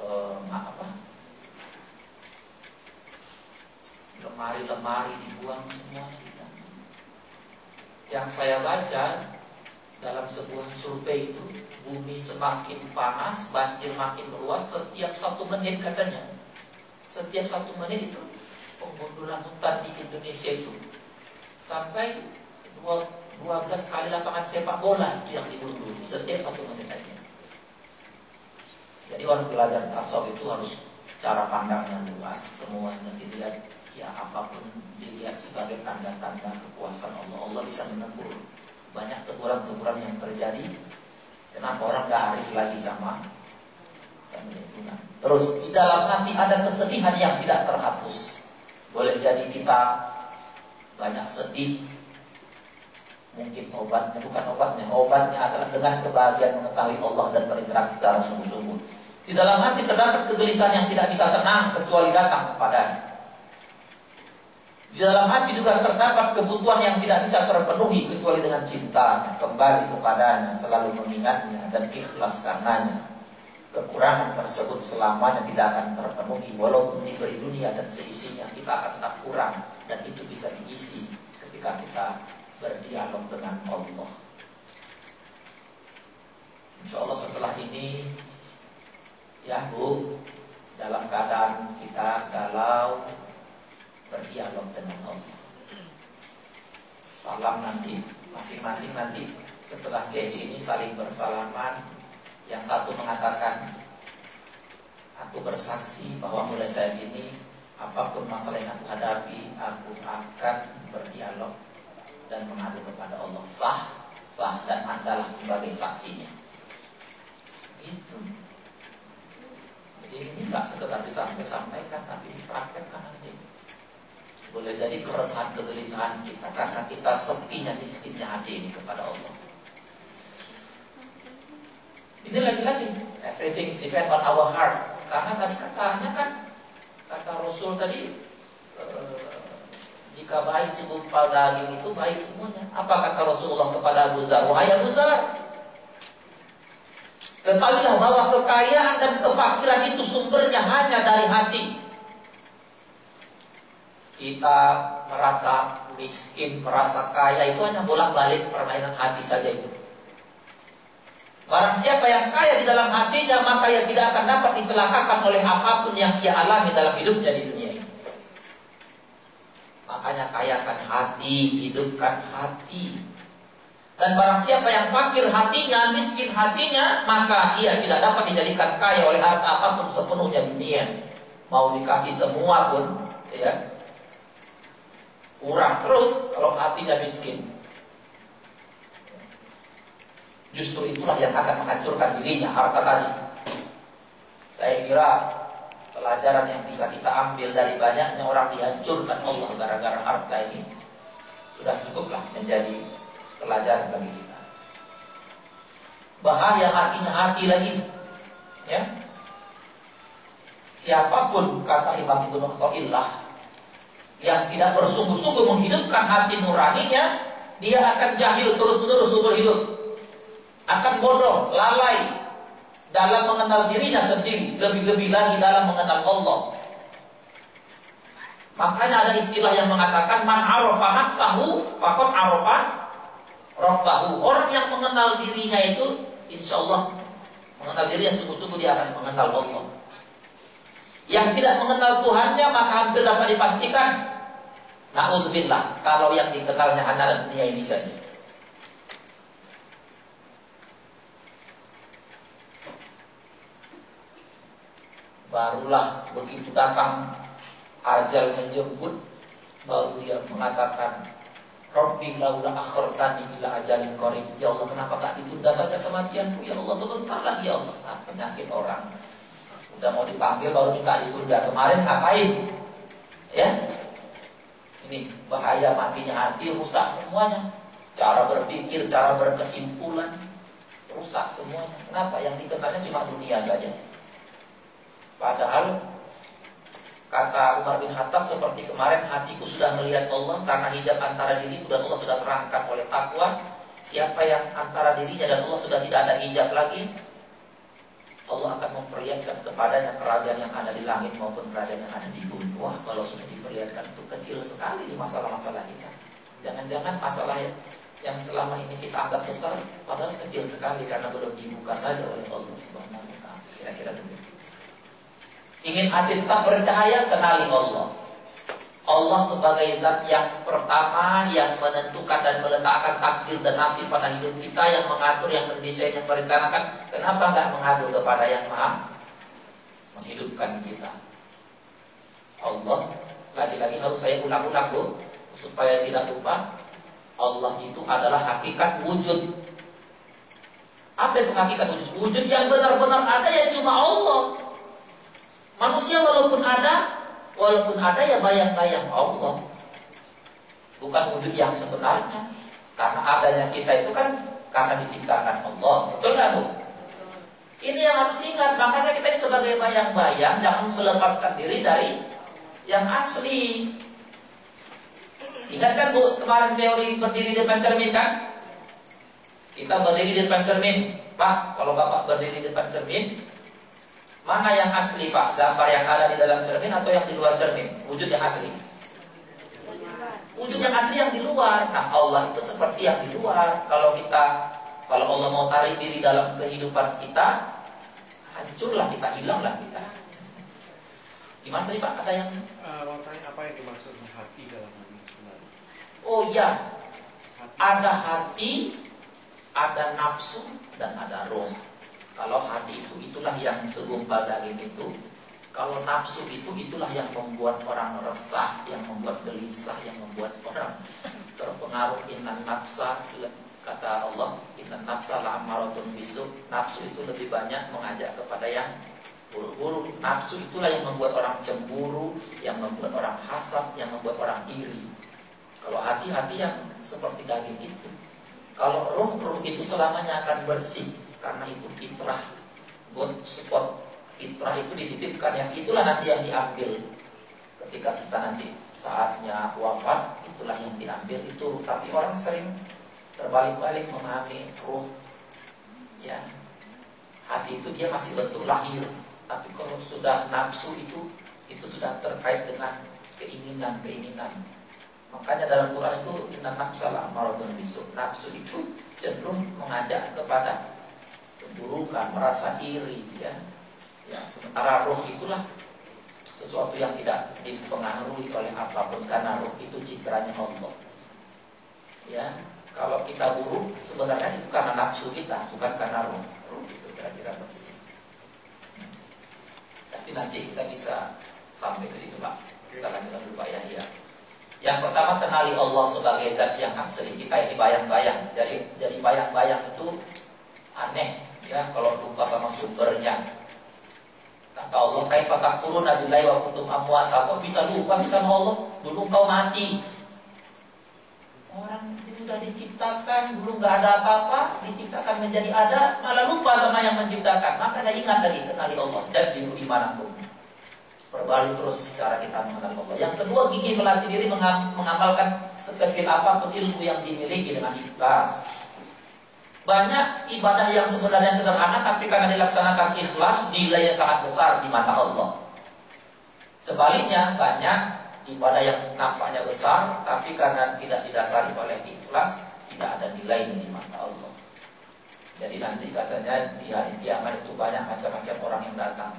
E, apa? Lemari-lemari dibuang semuanya di sana. Yang saya baca dalam sebuah survei itu bumi semakin panas, banjir makin meluas setiap satu menit katanya. Setiap satu menit itu pembunuhan hutan di Indonesia itu sampai 12 kali lapangan sepak bola itu yang dibunuh setiap satu menit aja. Jadi orang belajar tasawuf itu harus cara pandangnya luas, semuanya dilihat ya apa pun dilihat sebagai tanda-tanda kekuasaan Allah. Allah bisa menegur banyak teguran-teguran yang terjadi. Kenapa orang gak arif lagi sama sama lingkungan? Terus di dalam hati ada kesedihan yang tidak terhapus. Boleh jadi kita banyak sedih. Mungkin obatnya bukan obatnya, obatnya adalah dengan kebahagiaan mengetahui Allah dan berinteraksi secara sungguh-sungguh. Di dalam hati terdapat kegelisahan yang tidak bisa tenang kecuali datang kepadanya. Di dalam hati juga terdapat kebutuhan yang tidak bisa terpenuhi kecuali dengan cinta kembali kepadanya, selalu mengingatnya dan ikhlas karenanya. Kekurangan tersebut selamanya tidak akan terpenuhi walaupun diberi dunia dan seisinya kita akan tetap kurang dan itu bisa diisi ketika kita berdialog dengan Allah. Insya Allah setelah ini ya Bu dalam keadaan kita galau berdialog dengan Allah. Salam nanti, masing-masing nanti setelah sesi ini saling bersalaman. Yang satu mengatakan, aku bersaksi bahwa mulai saat ini apa pun masalah yang aku hadapi, aku akan berdialog dan mengadu kepada Allah. Sah, sah dan andalah sebagai saksinya. Itu. Jadi ini nggak sekedar disampaikan, tapi dipraktekkan aja. Boleh jadi keresahan kegelisahan kita karena kita sepinya miskinnya hati ini kepada Allah. Ini lagi-lagi everything depend on our heart. Karena tadi katanya kan kata Rasul tadi e, jika baik si gumpal daging itu baik semuanya. Apa kata Rasulullah kepada Abu Zar? Wahai Abu Zar, ketahuilah bahwa kekayaan dan kefakiran itu sumbernya hanya dari hati kita merasa miskin, merasa kaya itu hanya bolak-balik permainan hati saja itu. Barang siapa yang kaya di dalam hatinya maka ia tidak akan dapat dicelakakan oleh apa pun yang ia alami dalam hidupnya di dunia ini. Makanya kayakan hati, hidupkan hati. Dan barang siapa yang fakir hatinya, miskin hatinya, maka ia tidak dapat dijadikan kaya oleh harta apa pun sepenuhnya dunia. Mau dikasih semua pun, ya, kurang terus kalau hatinya miskin. Justru itulah yang akan menghancurkan dirinya harta tadi. Saya kira pelajaran yang bisa kita ambil dari banyaknya orang dihancurkan Allah gara-gara harta ini sudah cukuplah menjadi pelajaran bagi kita. Bahaya artinya hati lagi. Ya. Siapa pun kata Imam Ibnu Athaillah yang tidak bersungguh-sungguh menghidupkan hati nuraninya, dia akan jahil terus-menerus seumur hidup. Akan bodoh, lalai dalam mengenal dirinya sendiri, lebih-lebih lagi dalam mengenal Allah. Makanya ada istilah yang mengatakan man arafa nafsahu faqad arafa Rabbahu. Orang yang mengenal dirinya itu insya Allah mengenal dirinya sungguh-sungguh dia akan mengenal Allah. Yang tidak mengenal Tuhannya maka hampir dapat dipastikan Na'udzubillah Kalau yang dikenalnya hanya dunia ini saja Barulah begitu datang Ajal menjemput Baru dia mengatakan Rabbi laula akhartani ila ajalin qarib. Ya Allah, kenapa tak ditunda saja kematianku? Ya Allah, sebentar lagi ya Allah. Nah, penyakit orang. Udah mau dipanggil baru minta ditunda. Kemarin ngapain? Ya. Ini bahaya matinya hati rusak semuanya. Cara berpikir, cara berkesimpulan rusak semuanya. Kenapa? Yang dikenalnya cuma dunia saja. Padahal Kata Umar bin Khattab seperti kemarin hatiku sudah melihat Allah karena hijab antara diriku dan Allah sudah terangkat oleh takwa. Siapa yang antara dirinya dan Allah sudah tidak ada hijab lagi, Allah akan memperlihatkan kepadanya kerajaan yang ada di langit maupun kerajaan yang ada di bumi. Wah, kalau sudah diperlihatkan itu kecil sekali di masalah-masalah kita. Jangan-jangan masalah yang selama ini kita anggap besar, padahal kecil sekali karena belum dibuka saja oleh Allah Subhanahu wa taala. Kira-kira demikian. Ingin hati tetap bercahaya, kenali Allah. Allah sebagai zat yang pertama yang menentukan dan meletakkan takdir dan nasib pada hidup kita yang mengatur, yang mendesain, yang merencanakan. Kenapa nggak mengadu kepada yang maha menghidupkan kita? Allah lagi-lagi harus saya ulang-ulang bu supaya tidak lupa. Allah itu adalah hakikat wujud. Apa itu hakikat wujud? Wujud yang benar-benar ada ya cuma Allah. Manusia walaupun ada, walaupun ada ya bayang-bayang Allah. Bukan wujud yang sebenarnya. Karena adanya kita itu kan karena diciptakan Allah. Betul nggak Bu? Ini yang harus ingat. Makanya kita sebagai bayang-bayang jangan melepaskan diri dari yang asli. Ingat kan Bu kemarin teori berdiri di depan cermin kan? Kita berdiri di depan cermin. Pak, kalau Bapak berdiri di depan cermin, Mana yang asli Pak? Gambar yang ada di dalam cermin atau yang di luar cermin? Wujud yang asli. Wujud yang asli yang di luar. Nah Allah itu seperti yang di luar. Kalau kita, kalau Allah mau tarik diri dalam kehidupan kita, hancurlah kita, hilanglah kita. Gimana tadi Pak? Ada yang? Uh, mau tanya apa yang dimaksud hati dalam sebenarnya? Oh iya, ada hati, ada nafsu, dan ada roh. Kalau hati itu itulah yang segumpal daging itu. Kalau nafsu itu itulah yang membuat orang resah, yang membuat gelisah, yang membuat orang terpengaruh. Inan nafsa kata Allah inan nafsa la amaratun bisu nafsu itu lebih banyak mengajak kepada yang buruk-buruk. Nafsu itulah yang membuat orang cemburu yang membuat orang hasad yang membuat orang iri. Kalau hati-hati yang seperti daging itu. Kalau roh-roh itu selamanya akan bersih karena itu fitrah. Buat support fitrah itu dititipkan. Yang itulah nanti yang diambil. Ketika kita nanti saatnya wafat itulah yang diambil. Itu tapi orang sering terbalik-balik memahami ruh. Ya. Hati itu dia masih bentuk lahir. Tapi kalau sudah nafsu itu itu sudah terkait dengan keinginan-keinginan. Makanya dalam Quran itu inna nafsala amaratun bisu. Nafsu itu cenderung mengajak kepada keburukan, merasa iri ya. Ya, sementara roh itulah sesuatu yang tidak dipengaruhi oleh apa pun karena roh itu citranya Allah. Ya, kalau kita buruk sebenarnya itu karena nafsu kita, bukan karena roh. Roh itu kira-kira bersih. Tapi nanti kita bisa sampai ke situ, Pak. Kita lanjutkan dulu Pak Yahya. Yang pertama kenali Allah sebagai zat yang asli. Kita ini bayang-bayang. Jadi jadi bayang-bayang itu aneh ya kalau lupa sama sumbernya. Kata Allah, kaifa takfuruna billahi wa kuntum amwata? Kok bisa lupa sih sama Allah? Dulu kau mati. Orang itu sudah diciptakan, dulu nggak ada apa-apa, diciptakan menjadi ada, malah lupa sama yang menciptakan. Makanya ingat lagi kenali Allah. Jadi iman aku. Perbarui terus cara kita mengenal Allah. Yang kedua, gigi melatih diri mengamalkan sekecil apa pun ilmu yang dimiliki dengan ikhlas. Banyak ibadah yang sebenarnya sederhana tapi karena dilaksanakan ikhlas nilainya sangat besar di mata Allah. Sebaliknya banyak ibadah yang nampaknya besar tapi karena tidak didasari oleh ikhlas tidak ada nilainya di mata Allah. Jadi nanti katanya di hari kiamat itu banyak macam-macam orang yang datang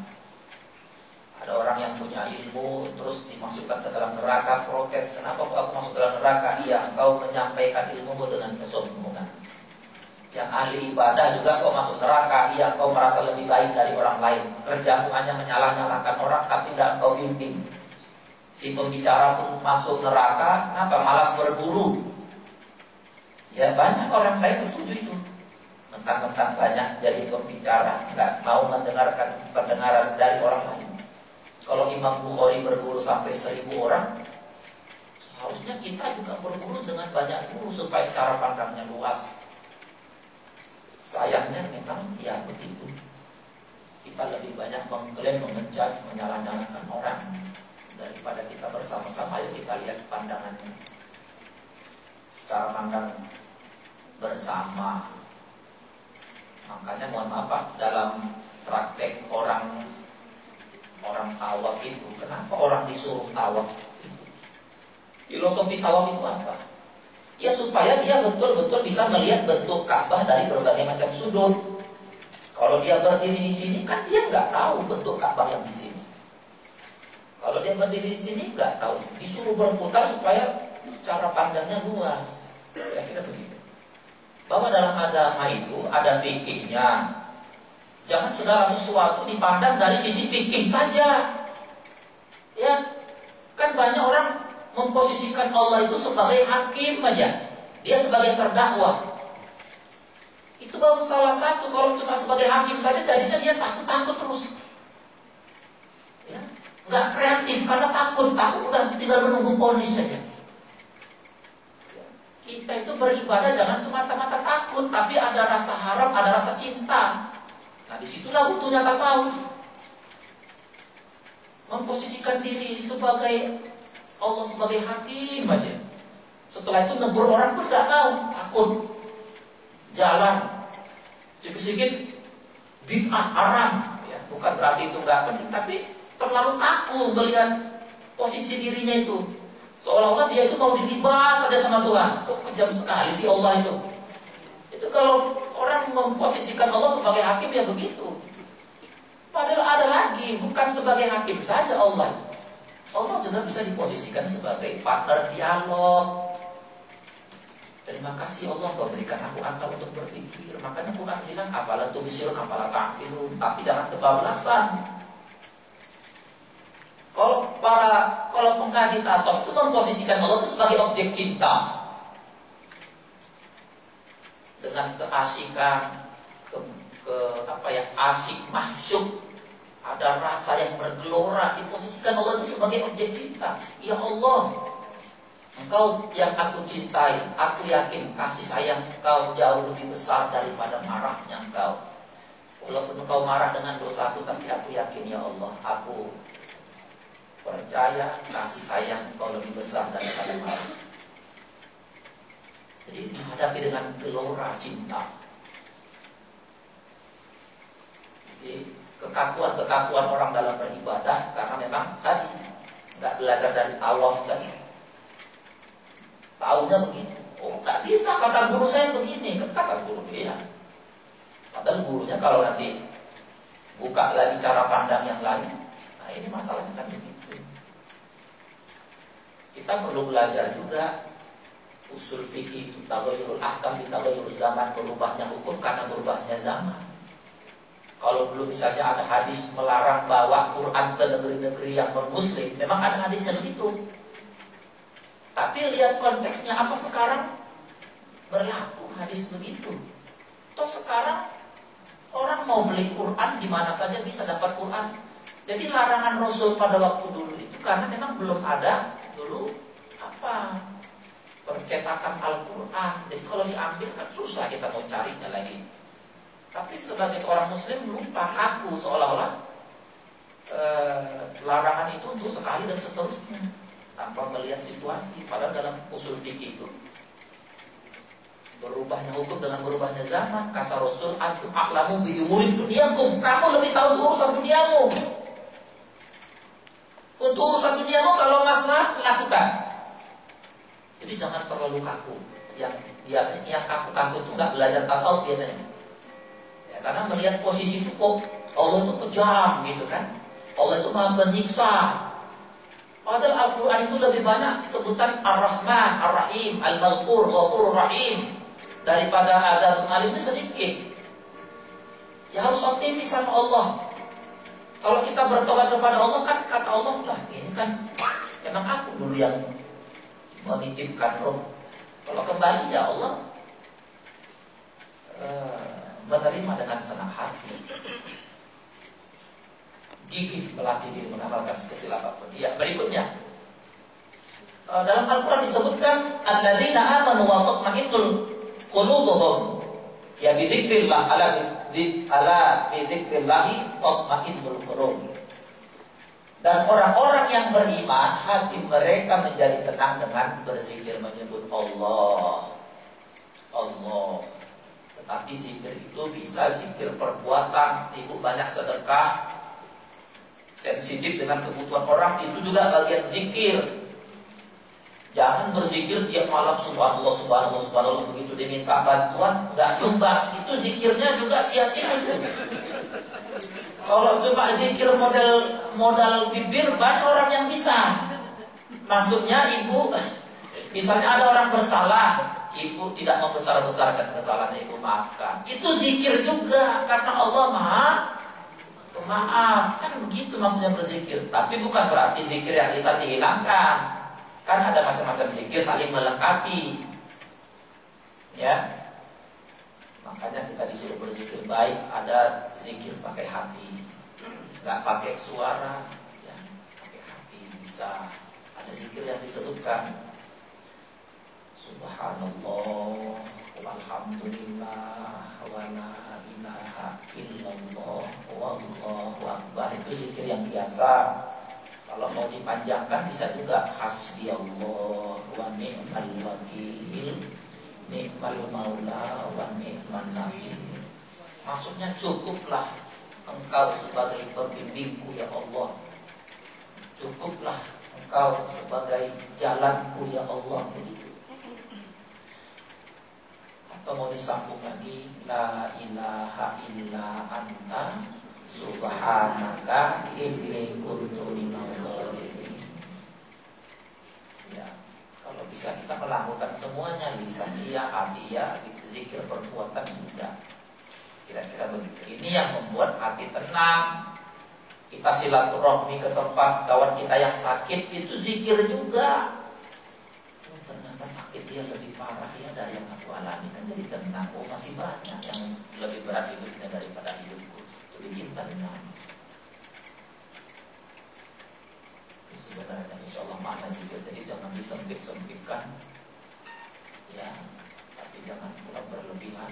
ada orang yang punya ilmu terus dimasukkan ke dalam neraka protes. Kenapa aku masuk ke dalam neraka? Iya, engkau menyampaikan ilmumu dengan kesombongan. Yang ahli ibadah juga kau masuk neraka. Iya, kau merasa lebih baik dari orang lain. Kerjamu hanya menyalah-nyalahkan orang tapi tidak kau bimbing. Si pembicara pun masuk neraka, kenapa? Malas berburu. Ya banyak orang saya setuju itu. Mentang-mentang banyak jadi pembicara, nggak mau mendengarkan pendengaran dari orang lain. Kalau Imam Bukhari berburu sampai seribu orang, seharusnya kita juga berburu dengan banyak guru supaya cara pandangnya luas. Sayangnya memang ya begitu. Kita lebih banyak mengklaim, mengecat, menyalah-nyalahkan orang daripada kita bersama-sama. Ayo kita lihat pandangannya. Cara pandang bersama. Makanya mohon maaf dalam praktek orang orang tawaf itu kenapa orang disuruh tawaf filosofi tawaf itu apa ya supaya dia betul-betul bisa melihat bentuk Ka'bah dari berbagai macam sudut. Kalau dia berdiri di sini kan dia nggak tahu bentuk Ka'bah yang di sini. Kalau dia berdiri di sini nggak tahu. Disuruh berputar supaya cara pandangnya luas. Kira-kira begitu. Bahwa dalam agama itu ada fikihnya. Jangan segala sesuatu dipandang dari sisi fikih saja. Ya, kan banyak orang memposisikan Allah itu sebagai hakim aja. Dia sebagai terdakwa. Itu baru salah satu kalau cuma sebagai hakim saja jadinya dia takut-takut terus. Ya, nggak kreatif karena takut, takut udah tinggal menunggu ponis saja. Ya, kita itu beribadah jangan semata-mata takut, tapi ada rasa harap, ada rasa cinta. Nah di situlah butuhnya tasawuf Memposisikan diri sebagai Allah sebagai hakim aja. Setelah itu negur orang pun gak tahu Takut. Jalan. Sedikit-sedikit Bid'ah haram. Ya, Bukan berarti itu gak penting Tapi terlalu kaku melihat posisi dirinya itu. Seolah-olah dia itu mau dilibas saja sama Tuhan. Kok kejam sekali sih Allah itu? Itu kalau orang memposisikan Allah sebagai hakim ya begitu. Padahal ada lagi, bukan sebagai hakim saja Allah. Allah juga bisa diposisikan sebagai partner dialog. Terima kasih Allah kau berikan aku akal untuk berpikir. Makanya Quran bilang apalah tuh bisirun apalah ta'qilun. Tapi jangan kebablasan. Kalau para kalau pengkaji tasawuf itu memposisikan Allah itu sebagai objek cinta dengan keasikan ke, ke apa ya asik mahsyuk ada rasa yang bergelora diposisikan Allah itu sebagai objek cinta. Ya Allah Engkau yang aku cintai Aku yakin kasih sayang engkau jauh lebih besar daripada marahnya engkau. Walaupun engkau marah dengan dosaku Tapi aku yakin ya Allah Aku percaya kasih sayang engkau lebih besar daripada marah. Jadi dihadapi dengan gelora cinta. Jadi kekakuan-kekakuan orang dalam beribadah karena memang tadi nggak belajar dari tawaf tadi. Tahunya begitu. Oh, nggak bisa kata guru saya begini, kan kata guru dia. Padahal gurunya kalau nanti buka lagi cara pandang yang lain, nah ini masalahnya kan begitu. Kita perlu belajar juga usul fikih itu tagayurul ahkam di zaman berubahnya hukum karena berubahnya zaman. Kalau dulu misalnya ada hadis melarang bawa Quran ke negeri-negeri yang non-muslim, memang ada hadisnya begitu. Tapi lihat konteksnya apa sekarang berlaku hadis begitu. Toh sekarang orang mau beli Quran di mana saja bisa dapat Quran. Jadi larangan Rasul pada waktu dulu itu karena memang belum ada dulu apa percetakan Al-Quran. Jadi kalau diambil kan susah kita mau carinya lagi. Tapi sebagai seorang muslim lupa kaku seolah-olah e, larangan itu untuk sekali dan seterusnya. Tanpa melihat situasi. Padahal dalam usul fikih itu berubahnya hukum dengan berubahnya zaman kata Rasul antum a'lamu bi umurid dunyakum kamu lebih tahu urusan duniamu. Untuk urusan duniamu kalau masalah lakukan. Jadi jangan terlalu kaku. Yang biasanya yang kaku-kaku itu nggak belajar tasawuf biasanya karena melihat posisi itu kok Allah itu kejam gitu kan. Allah itu maha penyiksa. Padahal Al-Quran itu lebih banyak sebutan Ar-Rahman, Ar-Rahim, Al-Maghfur, Ghafur, Rahim daripada ada alim sedikit. Ya harus optimis sama Allah. Kalau kita bertobat kepada Allah kan kata Allah lah ini kan emang aku dulu yang menitipkan roh. Kalau kembali ya Allah uh, menerima dengan senang hati. Gigih melatih diri mengamalkan sekecil apa pun. Ya, berikutnya. Eh, dalam Al-Quran disebutkan Alladzina amanu wa tatma'innul qulubuhum ya bidzikrillah ala ala bidzikrillah tatma'innul qulub. Dan orang-orang yang beriman hati mereka menjadi tenang dengan berzikir menyebut Allah. Allah tapi zikir itu bisa zikir perbuatan, ibu banyak sedekah, sensitif dengan kebutuhan orang itu juga bagian zikir. Jangan berzikir tiap malam subhanallah subhanallah subhanallah begitu diminta bantuan nggak nyumbang itu zikirnya juga sia-sia Kalau cuma zikir model modal bibir banyak orang yang bisa. Maksudnya ibu misalnya ada orang bersalah ibu tidak membesar-besarkan kesalahan ibu maafkan. Itu zikir juga karena Allah Maha Pemaaf. Kan begitu maksudnya berzikir. Tapi bukan berarti zikir yang bisa dihilangkan. Kan ada macam-macam zikir saling melengkapi. Ya. Makanya kita disuruh berzikir baik, ada zikir pakai hati. Gak pakai suara, ya, pakai hati bisa. Ada zikir yang disebutkan Subhanallah Walhamdulillah Wa la ilaha illallah Wallahu akbar. Itu zikir yang biasa. Kalau mau dipanjangkan bisa juga. Hasbi Allah Wa ni'mal wakil Ni'mal maula Wa ni'mal nasir. Maksudnya cukuplah Engkau sebagai pembimbingku ya Allah. Cukuplah engkau sebagai jalanku ya Allah begitu mau disambung lagi La ilaha illa anta Subhanaka inni kuntu Ya, kalau bisa kita melakukan semuanya lisan iya, hati ya, zikir perbuatan juga. Kira-kira begitu. Ini yang membuat hati tenang. Kita silaturahmi ke tempat kawan kita yang sakit itu zikir juga sakit dia lebih parah ya dari yang aku alami. Kan jadi tenang oh masih banyak yang lebih berat hidupnya daripada hidupku. Itu bikin tenang itu sebenarnya insya Allah mana sih jadi jangan disempit-sempitkan. Ya tapi jangan pula berlebihan.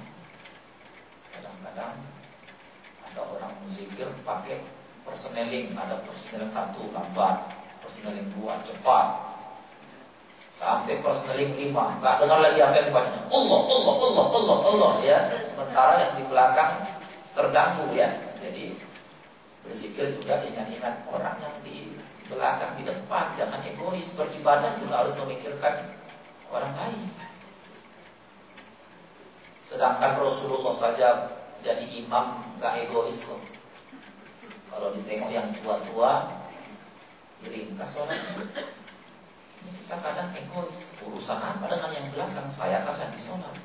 Kadang-kadang ada orang muzikir pakai personeling ada personeling satu lambat personeling dua cepat sampai personaling lima nggak dengar lagi apa yang dibacanya Allah Allah Allah Allah Allah ya sementara yang di belakang terganggu ya jadi berzikir juga ingat-ingat orang yang di belakang di depan jangan egois beribadah juga harus memikirkan orang lain. Sedangkan Rasulullah saja jadi imam gak egois kok. Kalau ditengok yang tua-tua, diringkas sholatnya. Ini kita kadang egois. Urusan apa dengan yang belakang? Saya akan lagi sholat.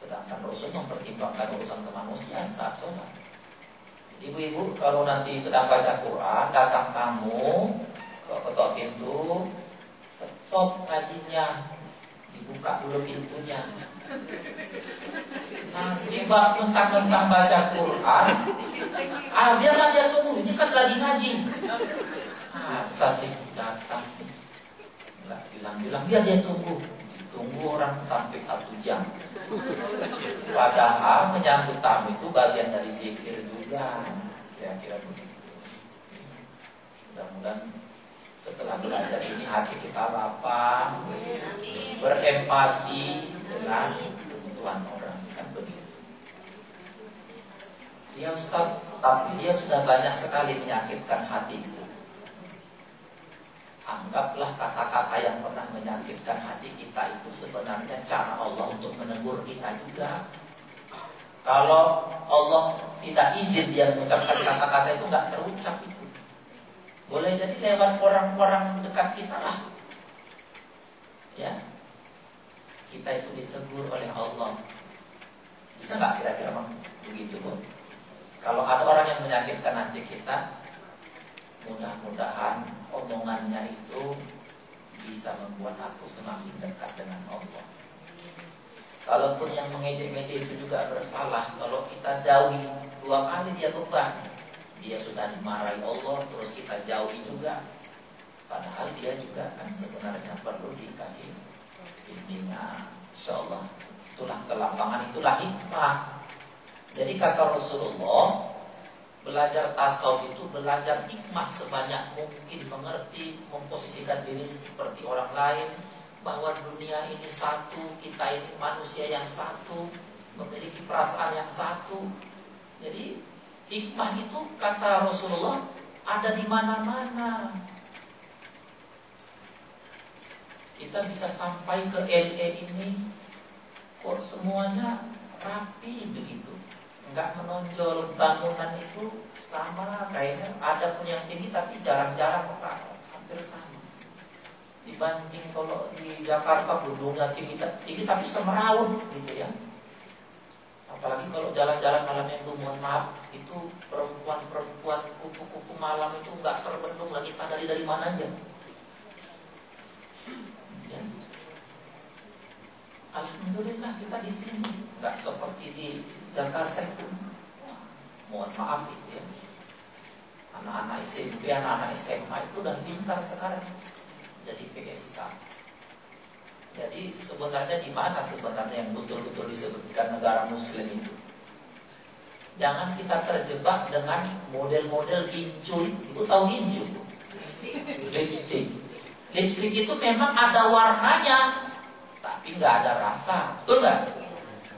Sedangkan Rasul mempertimbangkan urusan kemanusiaan saat sholat. Ibu-ibu kalau nanti sedang baca Quran, datang tamu, ketok pintu, stop ngajinya, dibuka dulu pintunya. Nanti bang mentang-mentang baca Quran, ah dia tunggu, ini kan lagi ngaji. Masa sih datang? Bilang-bilang biar dia tunggu, ditunggu orang sampai satu jam. Padahal menyambut tamu itu bagian dari zikir juga. Kira-kira begitu. Mudah-mudahan setelah belajar ini hati kita lapang. Berempati dengan kebutuhan orang. Kan begitu. Ya Ustaz, tapi dia sudah banyak sekali menyakitkan hatiku Anggaplah kata-kata yang pernah menyakitkan hati kita itu sebenarnya cara Allah untuk menegur kita juga. Kalau Allah tidak izin dia mengucapkan kata-kata itu nggak terucap itu. Boleh jadi lewat orang-orang dekat kita lah. Ya, kita itu ditegur oleh Allah. Bisa nggak kira-kira begitu bu? Kalau ada orang yang menyakitkan hati kita, mudah-mudahan omongannya itu bisa membuat aku semakin dekat dengan Allah. Kalaupun yang mengejek-ngejek itu juga bersalah, kalau kita jauhi dua kali dia beban, dia sudah dimarahi Allah, terus kita jauhi juga. Padahal dia juga kan sebenarnya perlu dikasih bimbingan. Insya Allah, itulah kelapangan, itulah hikmah. Jadi kata Rasulullah, Belajar tasawuf itu belajar hikmah sebanyak mungkin Mengerti, memposisikan diri seperti orang lain Bahwa dunia ini satu, kita ini manusia yang satu Memiliki perasaan yang satu. Jadi hikmah itu kata Rasulullah ada di mana-mana. Kita bisa sampai ke LA ini Kok semuanya rapi begitu nggak menonjol bangunan itu sama kayaknya ada pun yang tinggi tapi jarang-jarang kok hampir sama. Dibanding kalau di Jakarta gedungnya tinggi tinggi tapi semeraut gitu ya. Apalagi kalau jalan-jalan malam minggu mohon maaf itu perempuan-perempuan kupu-kupu malam itu nggak terbendung lagi tak dari dari mana aja? Ya. Alhamdulillah kita di sini nggak seperti di Jakarta itu mohon maaf itu ya anak-anak SMP, anak-anak SMA itu udah pintar sekarang jadi PSK. Jadi sebenarnya di mana sebenarnya yang betul-betul disebutkan negara Muslim itu? Jangan kita terjebak dengan model-model gincu. Ibu tahu gincu? Lipstick. Lipstick itu memang ada warnanya, tapi nggak ada rasa, betul nggak?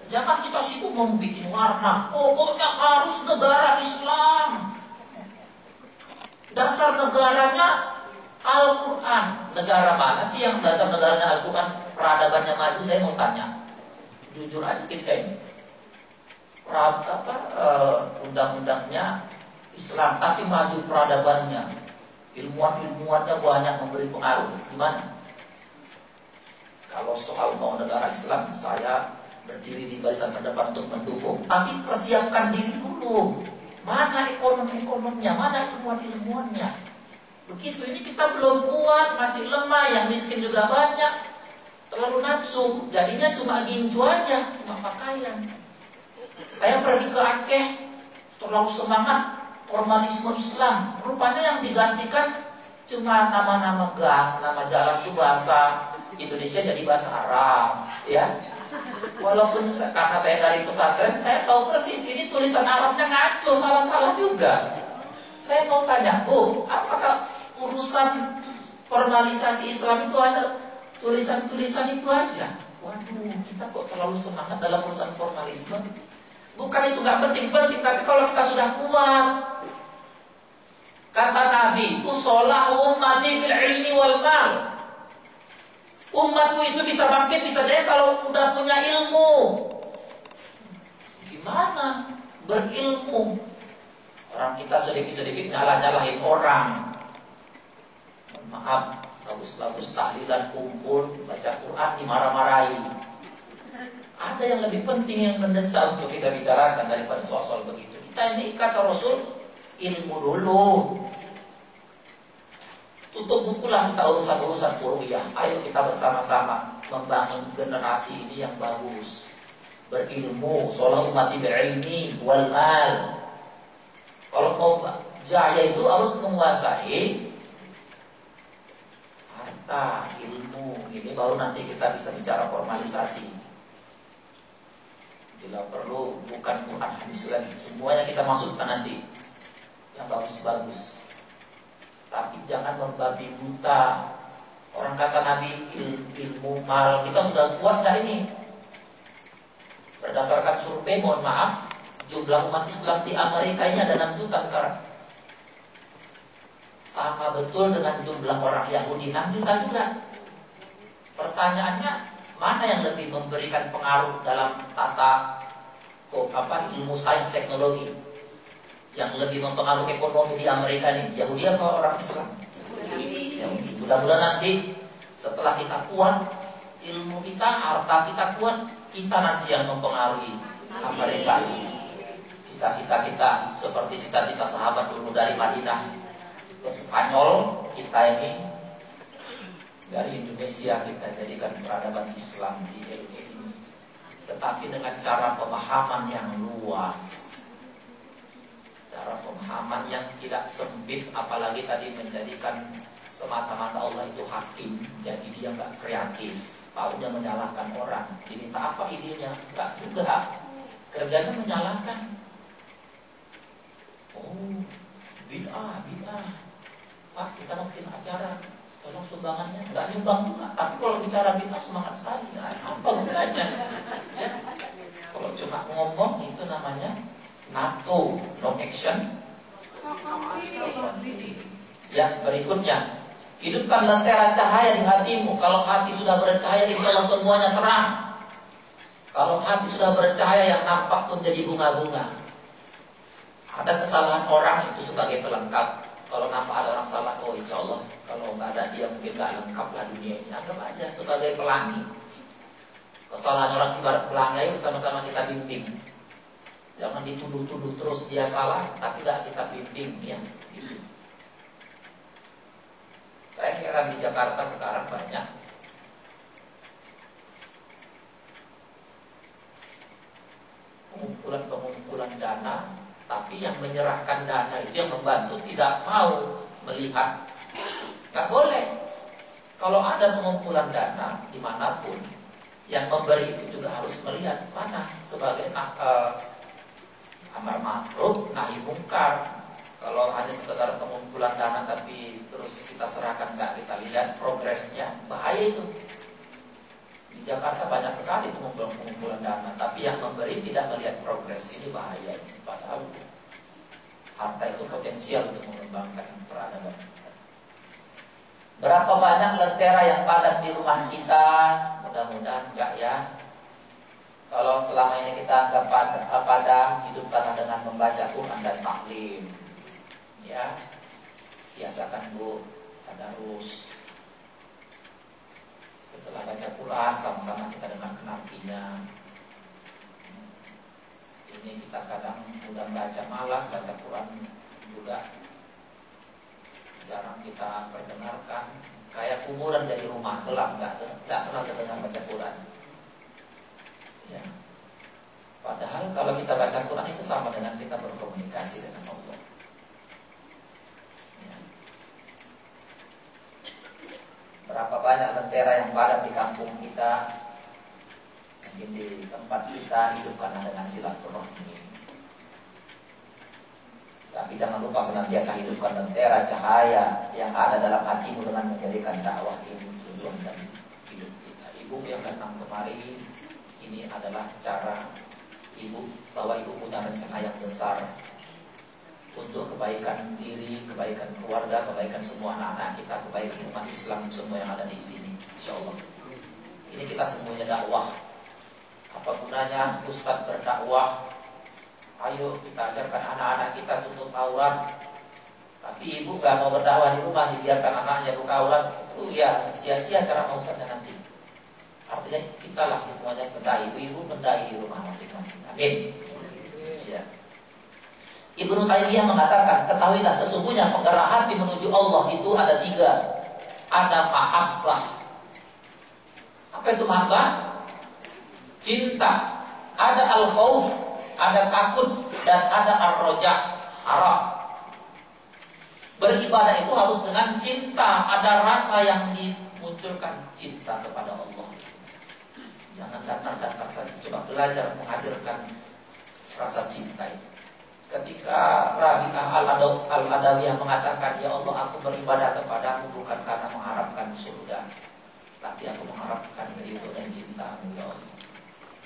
Jangan kita sibuk membuat warna. Pokoknya harus negara Islam. Dasar negaranya Al-Quran. Negara mana sih yang dasar negaranya Al-Quran? Peradabannya maju, saya mau tanya. Jujur aja kita ini. apa uh, undang-undangnya Islam, tapi maju peradabannya. Ilmuwan-ilmuwannya banyak memberi pengaruh. Gimana? Kalau soal mau negara Islam, saya berdiri di barisan terdepan untuk mendukung, tapi persiapkan diri dulu. Mana ekonomi-ekonominya, mana ilmuwan-ilmuwannya. Begitu ini kita belum kuat, masih lemah, yang miskin juga banyak. Terlalu nafsu, jadinya cuma ginju aja, cuma pakaian. Saya pergi ke Aceh, terlalu semangat formalisme Islam. Rupanya yang digantikan cuma nama-nama gang, nama jalan itu bahasa Indonesia jadi bahasa Arab, ya Walaupun karena saya dari pesantren, saya tahu persis ini tulisan Arabnya ngaco, salah-salah juga. Saya mau tanya, Bu, apakah urusan formalisasi Islam itu ada tulisan-tulisan itu aja? Waduh, kita kok terlalu semangat dalam urusan formalisme? Bukan itu nggak penting-penting, tapi kalau kita sudah kuat, kata Nabi itu sholat bil ilmi wal mal. Umatku itu bisa bangkit bisa jaya kalau udah punya ilmu. Gimana? Berilmu. Orang kita sedikit-sedikit nyalah-nyalahin orang. Maaf, bagus-bagus tahlilan kumpul, baca Quran dimarah-marahi. Ada yang lebih penting yang mendesak untuk kita bicarakan daripada soal-soal begitu. Kita ini kata Rasul ilmu dulu. Tutup bukulah kita urusan-urusan ya. Ayo kita bersama-sama membangun generasi ini yang bagus. Berilmu, sholat umat berilmi, wal mal. Kalau mau jaya itu harus menguasai harta, ilmu. Ini baru nanti kita bisa bicara formalisasi. Bila perlu bukan Quran hadis lagi, semuanya kita masukkan nanti yang bagus-bagus tapi jangan membabi buta. Orang kata Nabi il, ilmu mal kita sudah kuat gak ini? Berdasarkan survei, mohon maaf, jumlah umat Islam di Amerika ini ada 6 juta sekarang. Sama betul dengan jumlah orang Yahudi 6 juta juga. Pertanyaannya, mana yang lebih memberikan pengaruh dalam tata apa ilmu sains teknologi? Yang lebih mempengaruhi ekonomi di Amerika nih Yahudi atau orang Islam? Yahudi. Mudah-mudahan nanti setelah kita kuat, ilmu kita, harta kita kuat, kita nanti yang mempengaruhi Amerika. Cita-cita kita seperti cita-cita sahabat dulu dari Madinah ke Spanyol, kita ini dari Indonesia kita jadikan peradaban Islam di LA ini. Tetapi dengan cara pemahaman yang luas cara pemahaman yang tidak sempit apalagi tadi menjadikan semata-mata Allah itu hakim jadi dia nggak kreatif tahunya menyalahkan orang diminta apa idenya? Nggak juga. Kerjanya menyalahkan. Oh bid'ah bid'ah. Pak kita mungkin acara tolong sumbangannya. Nggak nyumbang juga tapi kalau bicara bid'ah semangat sekali. Nah, apa gunanya ya. Kalau cuma ngomong itu namanya NATO, no action. Yang berikutnya, hidupkan lentera cahaya di hatimu. Kalau hati sudah bercahaya, insya Allah semuanya terang. Kalau hati sudah bercahaya, yang nampak pun jadi bunga-bunga. Ada kesalahan orang itu sebagai pelengkap. Kalau nampak ada orang salah, oh insya Allah kalau nggak ada dia mungkin nggak lengkap lah dunia ini. Anggap aja sebagai pelangi. Kesalahan orang ibarat pelangi, ayo sama-sama kita bimbing. Jangan dituduh-tuduh terus dia salah, tapi gak kita bimbing ya. Saya heran di Jakarta sekarang banyak pengumpulan-pengumpulan dana, tapi yang menyerahkan dana itu yang membantu tidak mau melihat. Gak boleh. Kalau ada pengumpulan dana di mana pun, yang memberi itu juga harus melihat mana sebagai uh, amar ma'ruf nahi mungkar. Kalau hanya sekedar pengumpulan dana tapi terus kita serahkan nggak kita lihat progresnya. Bahaya itu. Di Jakarta banyak sekali pengumpulan dana tapi yang memberi tidak melihat progres. Ini bahaya padahal harta itu potensial untuk mengembangkan peradaban Berapa banyak lentera yang padat di rumah kita? Mudah-mudahan enggak ya. Kalau selama ini kita anggap pada hidupkan dengan membaca Quran dan taklim. Ya. Biasakan Bu tadarus. Setelah baca Quran sama-sama kita dengan artinya. Ini kita kadang mudah baca malas baca Quran juga jarang kita perdengarkan kayak kuburan dari rumah gelap nggak nggak pernah terdengar baca Quran Ya. Padahal kalau kita baca Quran itu sama dengan kita berkomunikasi dengan Allah. Ya. Berapa banyak lentera yang padat di kampung kita, mungkin di tempat kita hidupkan dengan silaturahmi. Tapi jangan lupa senantiasa hidupkan lentera cahaya yang ada dalam hatimu dengan menjadikan dakwah ini tujuan dan hidup kita. Ibu yang datang kemari ini adalah cara ibu bahwa ibu punya rencana yang besar untuk kebaikan diri, kebaikan keluarga, kebaikan semua anak-anak kita, kebaikan umat Islam semua yang ada di sini, insya Allah. Ini kita semuanya dakwah. Apa gunanya Ustadz berdakwah? Ayo kita ajarkan anak-anak kita tutup aurat. Tapi ibu gak mau berdakwah di rumah, dibiarkan anaknya buka aurat. Itu ya sia-sia cara Ustadznya nanti. Artinya kita lah semuanya pendai. Ibu-ibu pendai rumah masing-masing. Amin. Ya. Ibnu Taimiyah mengatakan, ketahuilah sesungguhnya penggerak hati menuju Allah itu ada tiga. Ada mahabbah. Apa itu mahabbah? Cinta. Ada al-khawf, ada takut, dan ada ar-roja, harap. Beribadah itu harus dengan cinta, ada rasa yang dimunculkan cinta kepada Allah. Jangan datar-datar saja, coba belajar menghadirkan rasa cinta itu. Ketika Rabi'ah al-Adawiyah mengatakan, Ya Allah aku beribadah kepadamu bukan karena mengharapkan surga Tapi aku mengharapkan ridho dan cintamu ya Allah.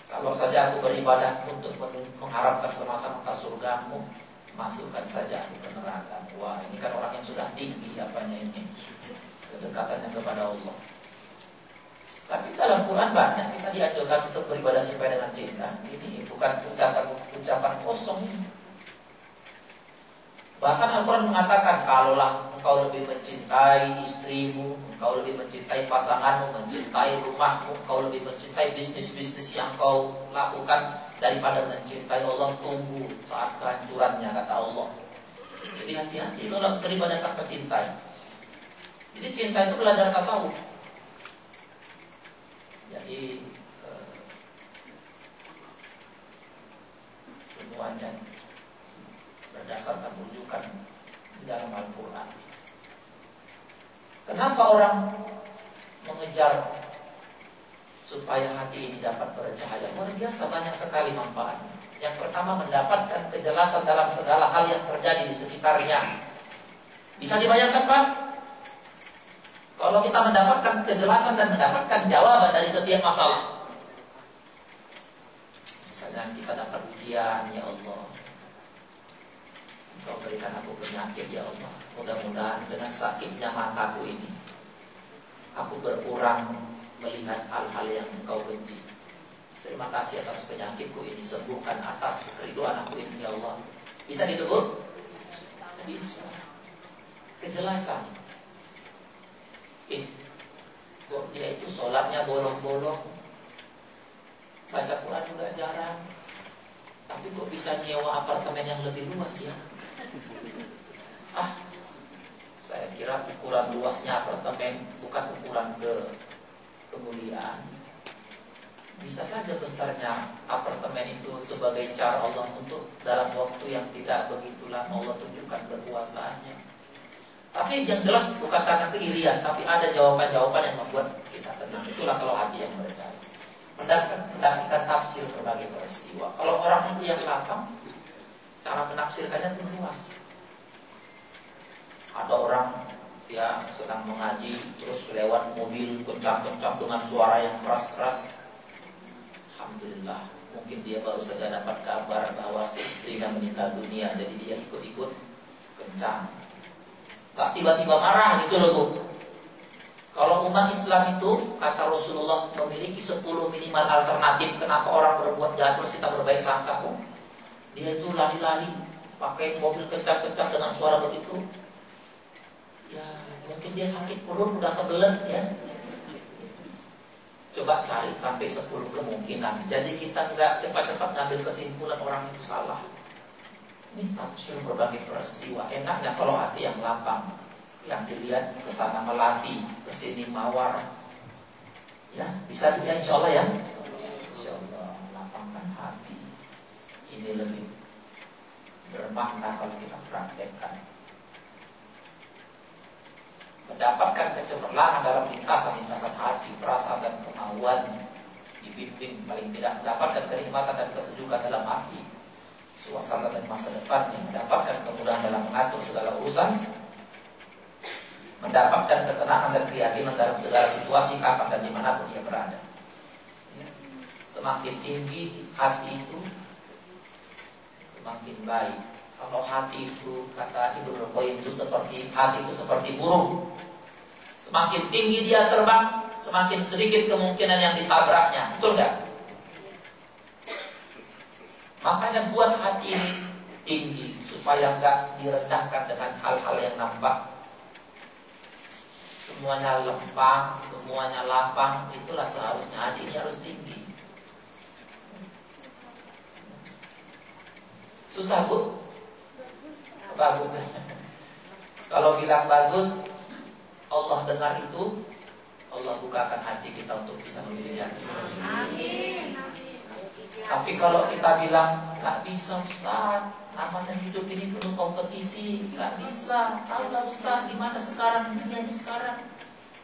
Kalau saja aku beribadah untuk mengharapkan semata-mata surgamu Masukkan saja aku ke neraka. Wah ini kan orang yang sudah tinggi apanya ini? Kedekatannya kepada Allah tapi dalam Quran banyak kita dianjurkan untuk beribadah sesuai dengan cinta. Ini bukan ucapan-ucapan kosong. Bahkan Al-Quran mengatakan Kalaulah engkau lebih mencintai istrimu Engkau lebih mencintai pasanganmu Mencintai rumahmu Engkau lebih mencintai bisnis-bisnis yang kau lakukan Daripada mencintai Allah Tunggu saat kehancurannya kata Allah Jadi hati-hati kalau beribadah tanpa cintai Jadi cinta itu belajar tasawuf Jadi eh, Semuanya berdasarkan rujukan di dalam Al-Quran. Kenapa orang mengejar supaya hati ini dapat bercahaya? Luar biasa banyak sekali manfaatnya. Yang pertama mendapatkan kejelasan dalam segala hal yang terjadi di sekitarnya. Bisa dibayangkan Pak? Kalau kita mendapatkan kejelasan dan mendapatkan jawaban dari setiap masalah. Misalnya kita dapat ujian, ya Allah. Kau berikan aku penyakit ya Allah. Mudah-mudahan dengan sakitnya mataku ini Aku berkurang melihat hal-hal yang engkau benci. Terima kasih atas penyakitku ini Sembuhkan atas keriduan aku ini ya Allah. Bisa Bu? Bisa. Kejelasan Eh Kok dia itu sholatnya bolong-bolong Baca Quran juga jarang Tapi kok bisa nyewa apartemen yang lebih luas ya Ah, saya kira ukuran luasnya apartemen bukan ukuran ke kemuliaan. Bisa saja besarnya apartemen itu sebagai cara Allah untuk dalam waktu yang tidak begitu lama Allah tunjukkan kekuasaannya. Tapi yang jelas bukan karena keirian, tapi ada jawaban-jawaban yang membuat kita tenang. Itulah kalau hati yang percaya. Mendapatkan tafsir berbagai peristiwa. Kalau orang itu yang lapang, cara menafsirkannya pun luas. Ada orang ya sedang mengaji terus lewat mobil kencang-kencang dengan suara yang keras-keras. Alhamdulillah, mungkin dia baru saja dapat kabar bahwa istrinya meninggal dunia, jadi dia ikut-ikut kencang. Gak tiba-tiba marah gitu loh bu. Kalau umat Islam itu kata Rasulullah memiliki 10 minimal alternatif kenapa orang berbuat jahat terus kita berbaik sangka bu. Dia itu lari-lari pakai mobil kencang-kencang dengan suara begitu ya mungkin dia sakit perut udah kebelet ya coba cari sampai 10 kemungkinan jadi kita nggak cepat-cepat ngambil kesimpulan orang itu salah ini tafsir berbagai peristiwa enaknya kalau hati yang lapang yang dilihat ke sana melatih ke sini mawar. Ya bisa ya insya Allah ya. Insya Allah lapangkan hati. Ini lebih bermakna kalau kita praktekkan. Mendapatkan kecemerlangan dalam lintasan-lintasan hati, perasaan dan kemauan dibimbing paling tidak mendapatkan kenikmatan dan kesejukan dalam hati suasana dan masa depan yang mendapatkan kemudahan dalam mengatur segala urusan mendapatkan ketenangan dan keyakinan dalam segala situasi kapan dan di mana pun dia berada ya. semakin tinggi hati itu semakin baik kalau hati itu kata Ibnu Qayyim itu seperti hati itu seperti burung. Semakin tinggi dia terbang, semakin sedikit kemungkinan yang ditabraknya. Betul nggak? Makanya buat hati ini tinggi supaya nggak direndahkan dengan hal-hal yang nampak. Semuanya lempang, semuanya lapang, itulah seharusnya hati ini harus tinggi. Susah bu? Bagus. Kalau bilang bagus, Allah dengar itu, Allah bukakan hati kita untuk bisa memilih hati. Amin. Tapi kalau kita bilang nggak bisa Ustaz, namanya hidup ini penuh kompetisi, nggak bisa. Tahulah Ustaz, gimana sekarang dunia ini sekarang?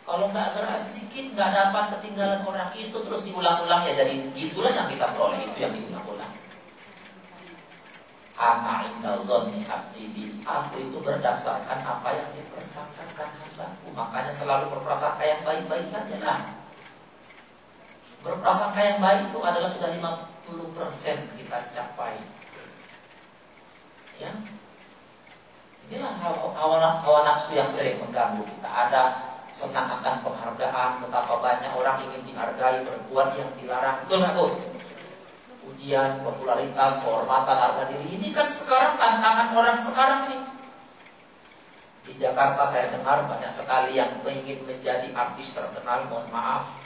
Kalau nggak gerak sedikit, nggak dapat ketinggalan orang itu terus diulang-ulang ya jadi gitulah yang kita peroleh itu yang diulang-ulang. Ana Aku itu berdasarkan apa yang dipersangkakan hambaku Makanya selalu berprasangka yang baik-baik saja lah Berprasangka yang baik itu adalah sudah 50% kita capai Ya Inilah hawa, hawa nafsu yang sering mengganggu kita Ada senang akan penghargaan Betapa banyak orang ingin dihargai Berbuat yang dilarang nggak tuh? ujian, popularitas, kehormatan, harga diri. Ini kan sekarang tantangan orang sekarang ini. Di Jakarta saya dengar banyak sekali yang ingin menjadi artis terkenal, mohon maaf.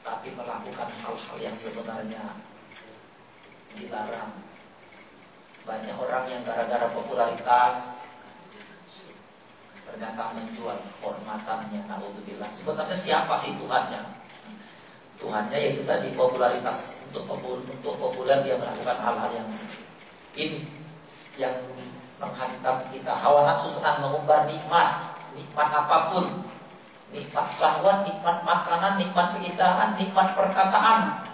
Tapi melakukan hal-hal yang sebenarnya dilarang. Banyak orang yang gara-gara popularitas ternyata menjual kehormatannya. Naudzubillah. Sebenarnya siapa sih Tuhannya? Tuhannya yaitu tadi popularitas untuk popul untuk populer dia melakukan hal-hal yang ini yang menghantam kita hawa nafsu senang mengumbar nikmat nikmat apa pun nikmat syahwat nikmat makanan nikmat keindahan nikmat perkataan.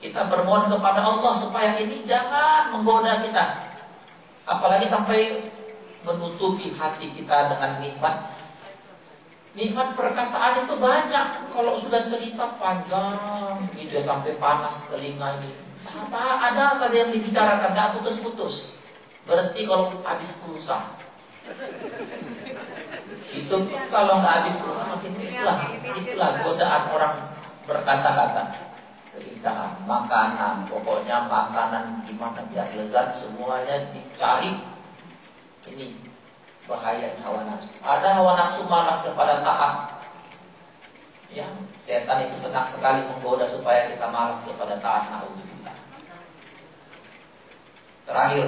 Kita bermohon kepada Allah supaya ini jangan menggoda kita. Apalagi sampai menutupi hati kita dengan nikmat. Nikmat perkataan itu banyak. Kalau sudah cerita panjang Gitu ya sampai panas telinga ini. Apa ada saja yang dibicarakan? Gak putus-putus. Berhenti kalau habis pulsa. Itu kalau nggak habis pulsa itulah Itulah godaan orang berkata-kata Keindahan, makanan Pokoknya makanan gimana biar lezat Semuanya dicari Ini bahaya hawa nafsu. Ada hawa nafsu malas kepada taat. Ya, setan itu senang sekali menggoda supaya kita malas kepada taat. Nauzubillah. Terakhir,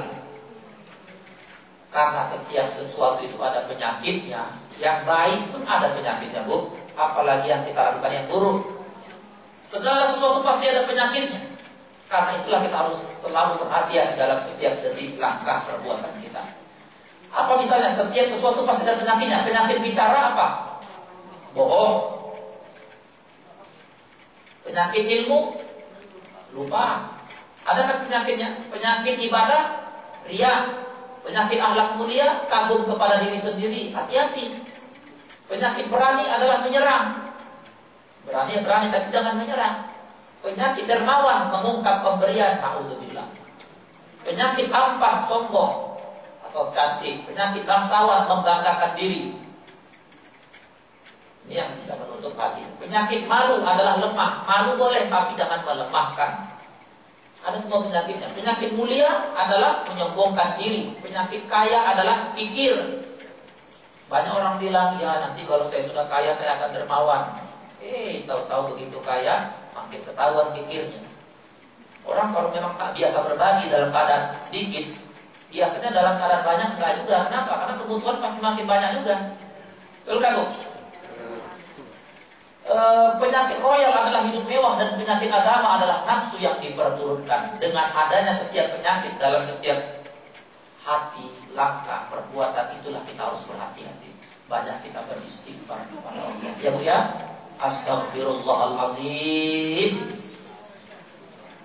karena setiap sesuatu itu ada penyakitnya, yang baik pun ada penyakitnya, Bu. Apalagi yang kita lakukan yang buruk. Segala sesuatu pasti ada penyakitnya. Karena itulah kita harus selalu perhatian dalam setiap detik langkah perbuatan kita. Apa misalnya setiap sesuatu pasti ada penyakitnya. Penyakit bicara apa? Bohong. Penyakit ilmu lupa. Ada kan penyakitnya? Penyakit ibadah ria. Penyakit akhlak mulia kagum kepada diri sendiri. Hati-hati. Penyakit berani adalah menyerang. Berani berani tapi jangan menyerang. Penyakit dermawan mengungkap pemberian. Nauzubillah. Penyakit ampah sombong atau cantik, penyakit bangsawan membanggakan diri. Ini yang bisa menutup hati. Penyakit malu adalah lemah. Malu boleh tapi jangan melemahkan. Ada semua penyakitnya. Penyakit mulia adalah menyombongkan diri. Penyakit kaya adalah pikir. Banyak orang bilang, ya nanti kalau saya sudah kaya saya akan dermawan. Eh, tahu-tahu begitu kaya, makin ketahuan pikirnya. Orang kalau memang tak biasa berbagi dalam keadaan sedikit, Biasanya dalam keadaan banyak enggak juga. Kenapa? Karena kebutuhan pasti makin banyak juga. Betul kan, Bu? E, penyakit royal adalah hidup mewah dan penyakit agama adalah nafsu yang diperturunkan. Dengan adanya setiap penyakit dalam setiap hati, langkah, perbuatan itulah kita harus berhati-hati. Banyak kita beristighfar kepada Allah. Ya Bu ya? Astagfirullahalazim.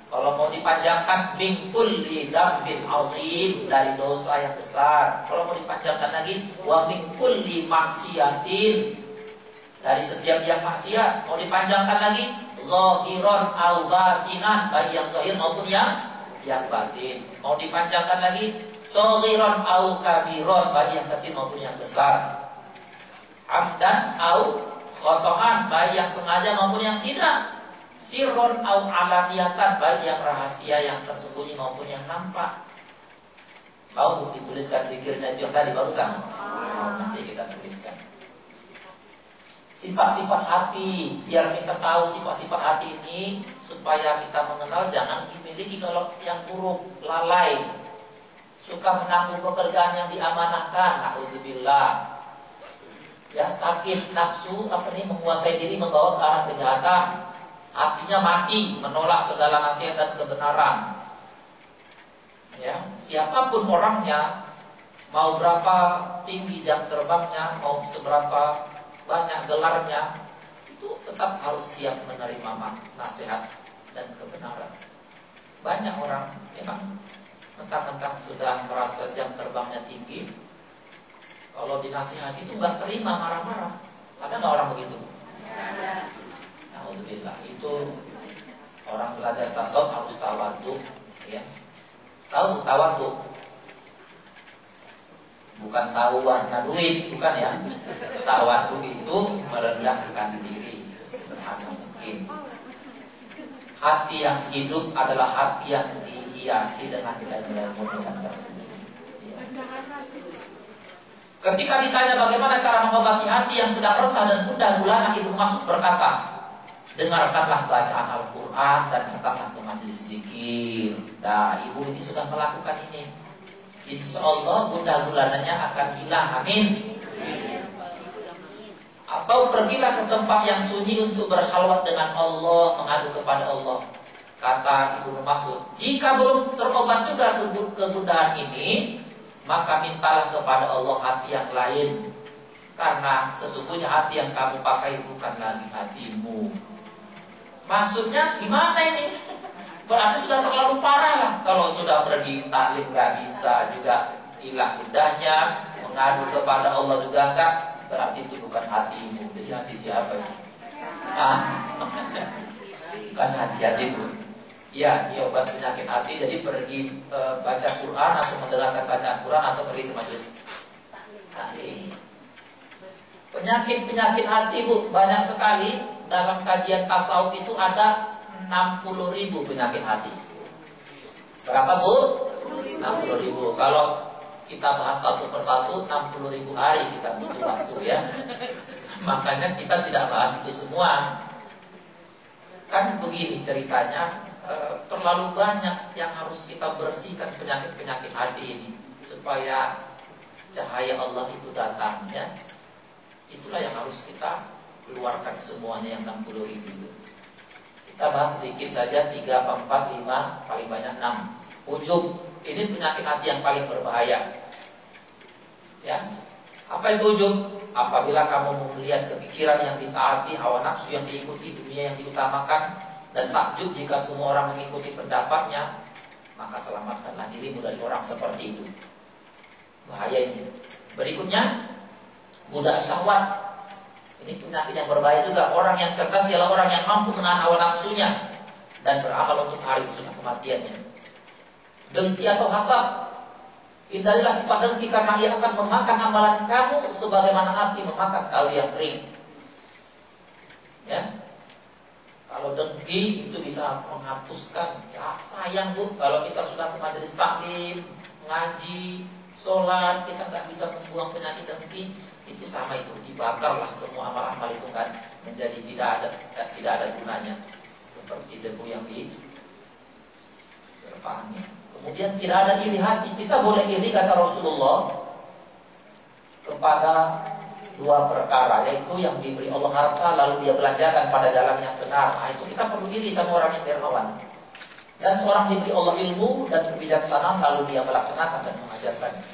Kalau mau dipanjangkan mingkul li dambin azim dari dosa yang besar. Kalau mau dipanjangkan lagi wa mingkul li maksiatin dari setiap yang maksiat. Mau dipanjangkan lagi zahiron au batinan baik yang zahir maupun yang yang batin. Mau dipanjangkan lagi saghiran au kabiron baik yang kecil maupun yang besar. Amdan au khotoan baik yang sengaja maupun yang tidak. Sirron au alaniyatan baik yang rahasia yang tersembunyi maupun yang nampak. Mau dituliskan zikirnya juga tadi barusan? Nanti kita tuliskan. Sifat-sifat hati, biar kita tahu sifat-sifat hati ini supaya kita mengenal jangan dimiliki kalau yang buruk, lalai, suka menanggung pekerjaan yang diamanahkan. Alhamdulillah. Ya sakit nafsu apa nih menguasai diri membawa ke arah kejahatan. Hatinya mati menolak segala nasihat dan kebenaran ya siapa pun orangnya mau berapa tinggi jam terbangnya mau seberapa banyak gelarnya itu tetap harus siap menerima nasihat dan kebenaran banyak orang memang mentang-mentang sudah merasa jam terbangnya tinggi kalau dinasihati itu nggak terima marah-marah ada nggak orang begitu? Alhamdulillah itu orang belajar tasawuf harus tawadhu ya Tahu tawaduk? Bukan tahu warna duit, bukan ya. Tawaduk itu merendahkan diri sesederhana mungkin. Hati yang hidup adalah hati yang dihiasi dengan nilai-nilai mulia dan Ketika ditanya bagaimana cara mengobati hati yang sedang resah dan gundah gulana, Ibu Masuk berkata, dengarkanlah bacaan Al-Quran dan datanglah ke majelis zikir. Nah, ibu ini sudah melakukan ini. Insya Allah bunda gulananya akan hilang. Amin. Atau pergilah ke tempat yang sunyi untuk berhalwat dengan Allah, mengadu kepada Allah. Kata Ibu Mas'ud, jika belum terobat juga kegundahan ini, maka mintalah kepada Allah hati yang lain. Karena sesungguhnya hati yang kamu pakai bukan lagi hatimu, Maksudnya gimana ini? Berarti sudah terlalu parah lah. Kalau sudah pergi taklim nggak bisa juga hilang udahnya, mengadu kepada Allah juga enggak, berarti itu bukan hatimu. Jadi hati siapa ini? Ah, bukan hati hatimu. Ya, obat penyakit hati. Jadi pergi e, baca Quran atau mendengarkan bacaan Quran atau pergi ke majelis Penyakit-penyakit hati bu banyak sekali dalam kajian tasawuf itu ada 60 ribu penyakit hati. Berapa bu? 60 ribu. Kalau kita bahas satu persatu 60 ribu hari kita butuh waktu ya. Makanya kita tidak bahas itu semua. Kan begini ceritanya e, terlalu banyak yang harus kita bersihkan penyakit-penyakit hati ini supaya cahaya Allah itu datang ya. Itulah yang harus kita keluarkan semuanya yang 60 ribu itu. Kita bahas sedikit saja 3, 4, 5, paling banyak 6. Ujub, ini penyakit hati yang paling berbahaya. Ya, apa itu ujub? Apabila kamu melihat kepikiran yang ditaati, hawa nafsu yang diikuti, dunia yang diutamakan, dan takjub jika semua orang mengikuti pendapatnya, maka selamatkanlah dirimu dari orang seperti itu. Bahaya ini. Berikutnya, budak syahwat ini penyakit yang berbahaya juga. Orang yang cerdas ialah orang yang mampu menahan hawa nafsunya dan beramal untuk hari sesudah kematiannya. Dengki atau hasad. Hindarilah sifat dengki karena ia akan memakan amalan kamu sebagaimana api memakan kayu yang kering. Ya, kalau dengki itu bisa menghapuskan sayang bu. Kalau kita sudah ke majelis taklim, ngaji, sholat, kita nggak bisa membuang penyakit dengki itu sama itu dibakarlah semua amal-amal itu kan menjadi tidak ada tidak ada gunanya seperti debu yang di terpahami. Kemudian tidak ada iri hati. Kita boleh iri kata Rasulullah kepada dua perkara yaitu yang diberi Allah harta lalu dia belanjakan pada jalan yang benar. Nah, itu kita perlu iri sama orang yang dermawan. Dan seorang diberi Allah ilmu dan kebijaksanaan lalu dia melaksanakan dan mengajarkannya.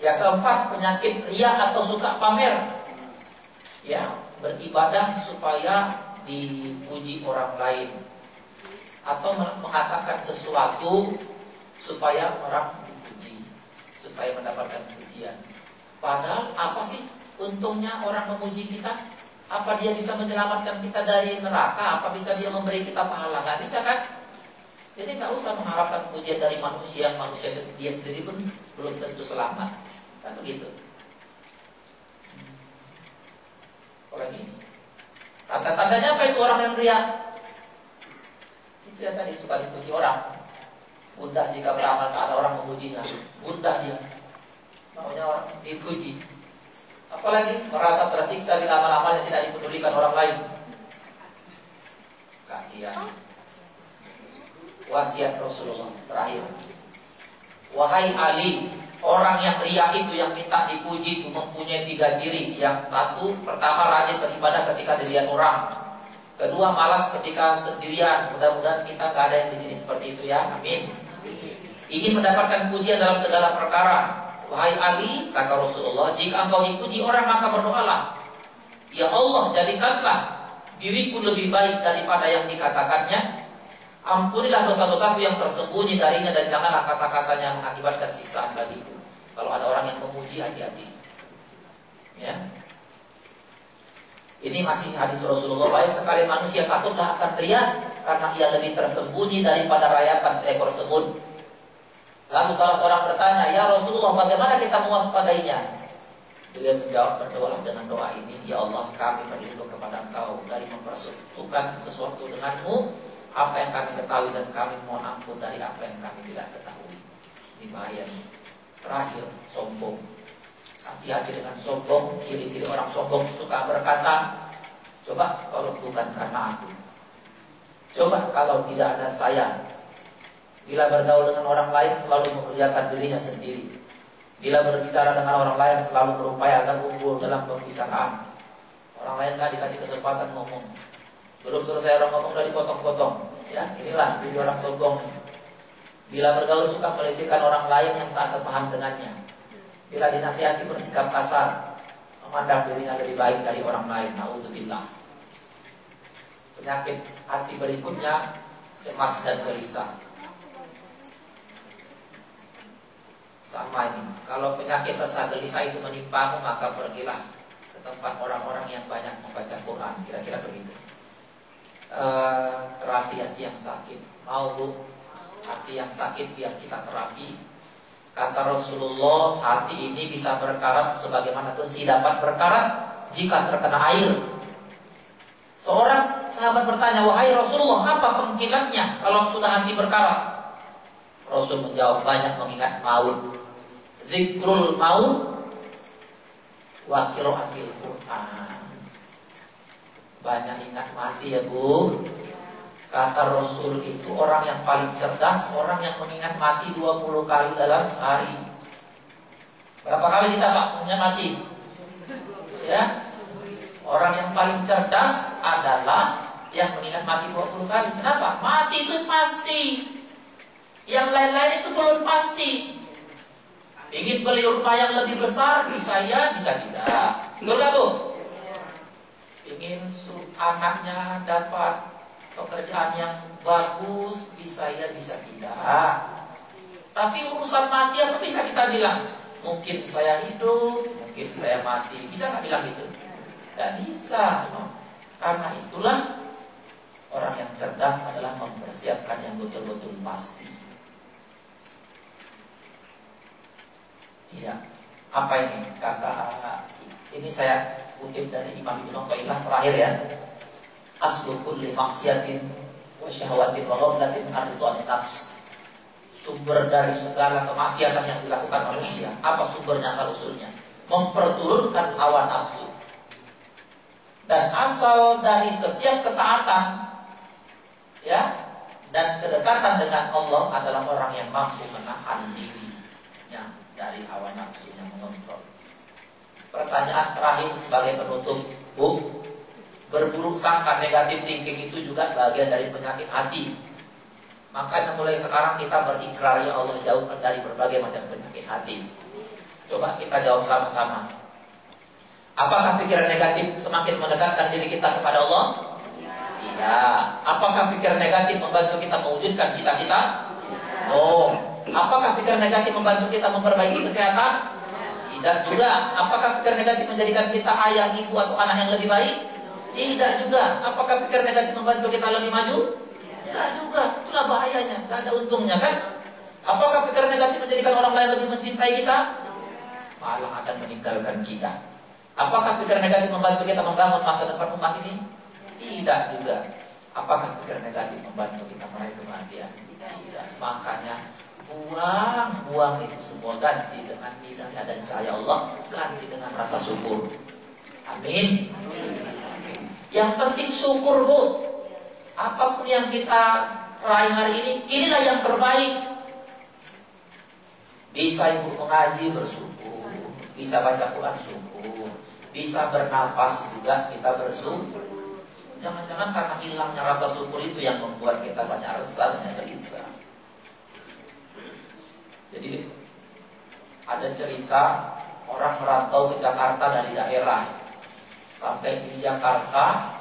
Yang keempat penyakit ria atau suka pamer. Ya, beribadah supaya dipuji orang lain atau mengatakan sesuatu supaya orang dipuji, supaya mendapatkan pujian. Padahal apa sih untungnya orang memuji kita? Apa dia bisa menyelamatkan kita dari neraka? Apa bisa dia memberi kita pahala? Gak bisa kan? Jadi nggak usah mengharapkan pujian dari manusia. Manusia dia sendiri pun belum tentu selamat. Kan begitu. Orang ini. Tanda-tandanya apa itu orang yang riak? Itu yang tadi suka dipuji orang. Gundah jika beramal tak ada orang memujinya. Gundah dia. Maunya orang dipuji. Apalagi merasa tersiksa di amal-amalnya tidak dipedulikan orang lain. Kasihan. Wasiat Rasulullah terakhir. Wahai Ali, orang yang riak itu yang minta dipuji itu mempunyai tiga ciri. Yang satu, pertama rajin beribadah ketika dilihat orang. Kedua, malas ketika sendirian. Mudah-mudahan kita gak ada yang di sini seperti itu ya. Amin. Ingin mendapatkan pujian dalam segala perkara. Wahai Ali, kata Rasulullah, jika engkau dipuji orang maka berdoalah. Ya Allah, jadikanlah diriku lebih baik daripada yang dikatakannya. Ampunilah dosa-dosaku yang tersembunyi darinya dan janganlah kata-katanya mengakibatkan siksaan bagiku. Kalau ada orang yang memuji, hati-hati. Ya. Ini masih hadis Rasulullah Baik sekali manusia takutlah akan ria Karena ia lebih tersembunyi daripada rayapan seekor semut Lalu salah seorang bertanya, Ya Rasulullah bagaimana kita mewaspadainya? Beliau menjawab berdoalah dengan doa ini, Ya Allah kami berlindung kepada engkau dari mempersekutukan sesuatu denganmu, apa yang kami ketahui dan kami mohon ampun dari apa yang kami tidak ketahui. Ini bahaya nih. Terakhir, sombong. Hati-hati dengan sombong, ciri-ciri orang sombong suka berkata, coba kalau bukan karena aku. Coba kalau tidak ada saya, Bila bergaul dengan orang lain selalu mengerjakan dirinya sendiri. Bila berbicara dengan orang lain selalu berupaya agar unggul dalam pembicaraan. Orang lain gak dikasih kesempatan ngomong. Belum selesai orang ngomong udah dipotong-potong. Ya, inilah jadi orang sombong. Bila bergaul suka melecehkan orang lain yang tak sepaham dengannya. Bila dinasihati bersikap kasar, memandang dirinya lebih baik dari orang lain. Nauzubillah. Penyakit hati berikutnya cemas dan gelisah. Sama ini. Kalau penyakit rasa gelisah itu menimpamu, maka pergilah ke tempat orang-orang yang banyak membaca Quran. Kira-kira begitu. E, terapi hati yang sakit. Mau bu, hati yang sakit biar kita terapi. Kata Rasulullah, hati ini bisa berkarat sebagaimana besi dapat berkarat jika terkena air. Seorang sahabat bertanya, wahai Rasulullah, apa pengkilatnya kalau sudah hati berkarat? Rasul menjawab banyak mengingat maut zikrul maut wa qiraatil Quran. Banyak ingat mati ya Bu. Kata Rasul itu orang yang paling cerdas, orang yang mengingat mati 20 kali dalam sehari. Berapa kali kita Pak mengingat mati? Ya. Orang yang paling cerdas adalah yang mengingat mati 20 kali. Kenapa? Mati itu pasti. Yang lain-lain itu belum pasti. Ingin beli rumah yang lebih besar, bisa ya, bisa tidak. Betul gak bu? Ingin anaknya dapat pekerjaan yang bagus, bisa ya, bisa tidak. Tapi urusan mati apa bisa kita bilang? Mungkin saya hidup, mungkin saya mati. Bisa nggak bilang gitu? Tidak bisa. Karena itulah orang yang cerdas adalah mempersiapkan yang betul-betul pasti. Iya. Apa ini? Kata ini saya kutip dari Imam Ibnu Qayyimah terakhir ya. Aslu kulli maksiatin wa syahwatin wa ghamlatin ardhatu nafs. Sumber dari segala kemaksiatan yang dilakukan manusia, apa sumbernya asal usulnya? Memperturunkan hawa nafsu. Dan asal dari setiap ketaatan ya dan kedekatan dengan Allah adalah orang yang mampu menahan diri dari hawa nafsu yang mengontrol. Pertanyaan terakhir sebagai penutup, Bu, berburuk sangka negatif thinking itu juga bagian dari penyakit hati. Makanya mulai sekarang kita berikrar ya Allah jauhkan dari berbagai macam penyakit hati. Coba kita jawab sama-sama. Apakah pikiran negatif semakin mendekatkan diri kita kepada Allah? Tidak. Apakah pikiran negatif membantu kita mewujudkan cita-cita? Oh. Apakah pikiran negatif membantu kita memperbaiki kesehatan? Tidak juga. Apakah pikiran negatif menjadikan kita ayah, ibu atau anak yang lebih baik? Tidak juga. Apakah pikiran negatif membantu kita lebih maju? Tidak juga. Itulah bahayanya. Tidak ada untungnya kan? Apakah pikiran negatif menjadikan orang lain lebih mencintai kita? Malah akan meninggalkan kita. Apakah pikiran negatif membantu kita membangun masa depan umat ini? Tidak juga. Apakah pikiran negatif membantu kita meraih kebahagiaan? Tidak. Makanya buang, buang itu semua ganti dengan hidayah dan cahaya Allah, ganti dengan rasa syukur. Amin. Yang penting syukur bu. Apa pun yang kita raih hari ini, inilah yang terbaik. Bisa ibu mengaji bersyukur, bisa baca Quran syukur, bisa bernafas juga kita bersyukur. Jangan-jangan karena hilangnya rasa syukur itu yang membuat kita banyak resah, banyak gelisah. Jadi ada cerita orang merantau ke Jakarta dari daerah sampai di Jakarta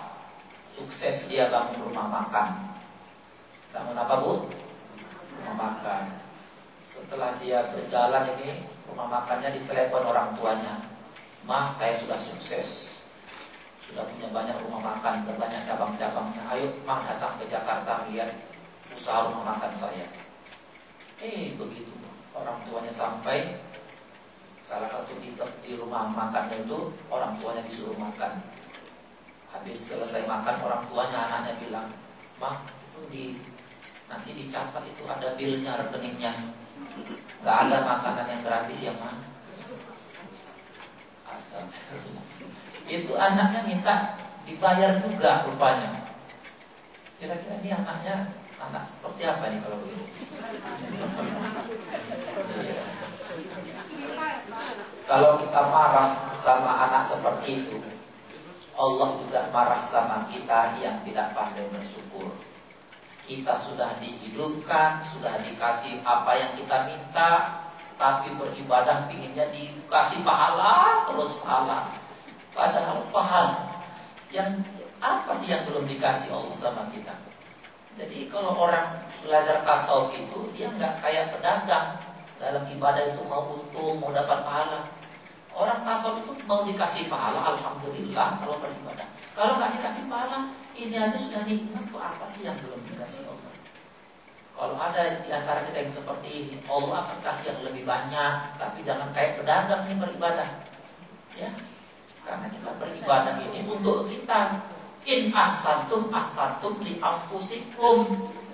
sukses dia bangun rumah makan. Bangun apa bu? Rumah makan. Setelah dia berjalan ini rumah makannya ditelepon orang tuanya. Mah, saya sudah sukses. Sudah punya banyak rumah makan, banyak cabang-cabangnya. Ayo, mah datang ke Jakarta lihat usaha rumah makan saya. Eh, begitu orang tuanya sampai salah satu di, di rumah makannya itu orang tuanya disuruh makan. Habis selesai makan orang tuanya anaknya bilang, "Mah, itu di nanti dicatat itu ada bilnya rekeningnya. Gak ada makanan yang gratis ya, Mah." Astagfirullah. Itu anaknya minta dibayar juga rupanya. Kira-kira ini anaknya anak seperti apa nih kalau? Iya. Kalau kita marah sama anak seperti itu, Allah juga marah sama kita yang tidak pandai bersyukur. Kita sudah dihidupkan, sudah dikasih apa yang kita minta, tapi beribadah pinginnya dikasih pahala, terus pahala. Padahal pahala yang apa sih yang belum dikasih Allah sama kita? Jadi kalau orang belajar tasawuf itu dia nggak kayak pedagang dalam ibadah itu mau untung, mau dapat pahala. Orang tasawuf itu mau dikasih pahala, alhamdulillah kalau beribadah. Kalau nggak dikasih pahala, ini aja sudah nikmat. Tuh apa sih yang belum dikasih Allah? Kalau ada di antara kita yang seperti ini, Allah akan kasih yang lebih banyak, tapi jangan kayak pedagang ini beribadah. Ya, karena kita beribadah ini untuk kita. In ahsantum ahsantum di anfusikum.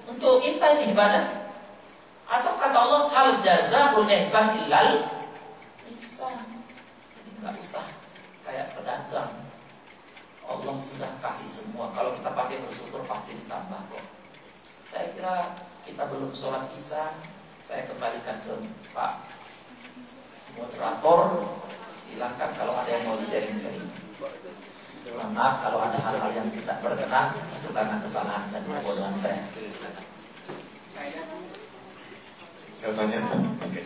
Untuk kita ini ibadah. Atau kata Allah hal jazaul ihsan illal ihsan. Jadi nggak usah kayak pedagang. Allah sudah kasih semua. Kalau kita pakai bersyukur pasti ditambah kok. Saya kira kita belum sholat isya. Saya kembalikan ke Pak moderator silahkan kalau ada yang mau di-sharing-sharing. Maaf kalau ada hal-hal yang tidak berkenan itu karena kesalahan dan kebodohan saya. Jawabannya Oke.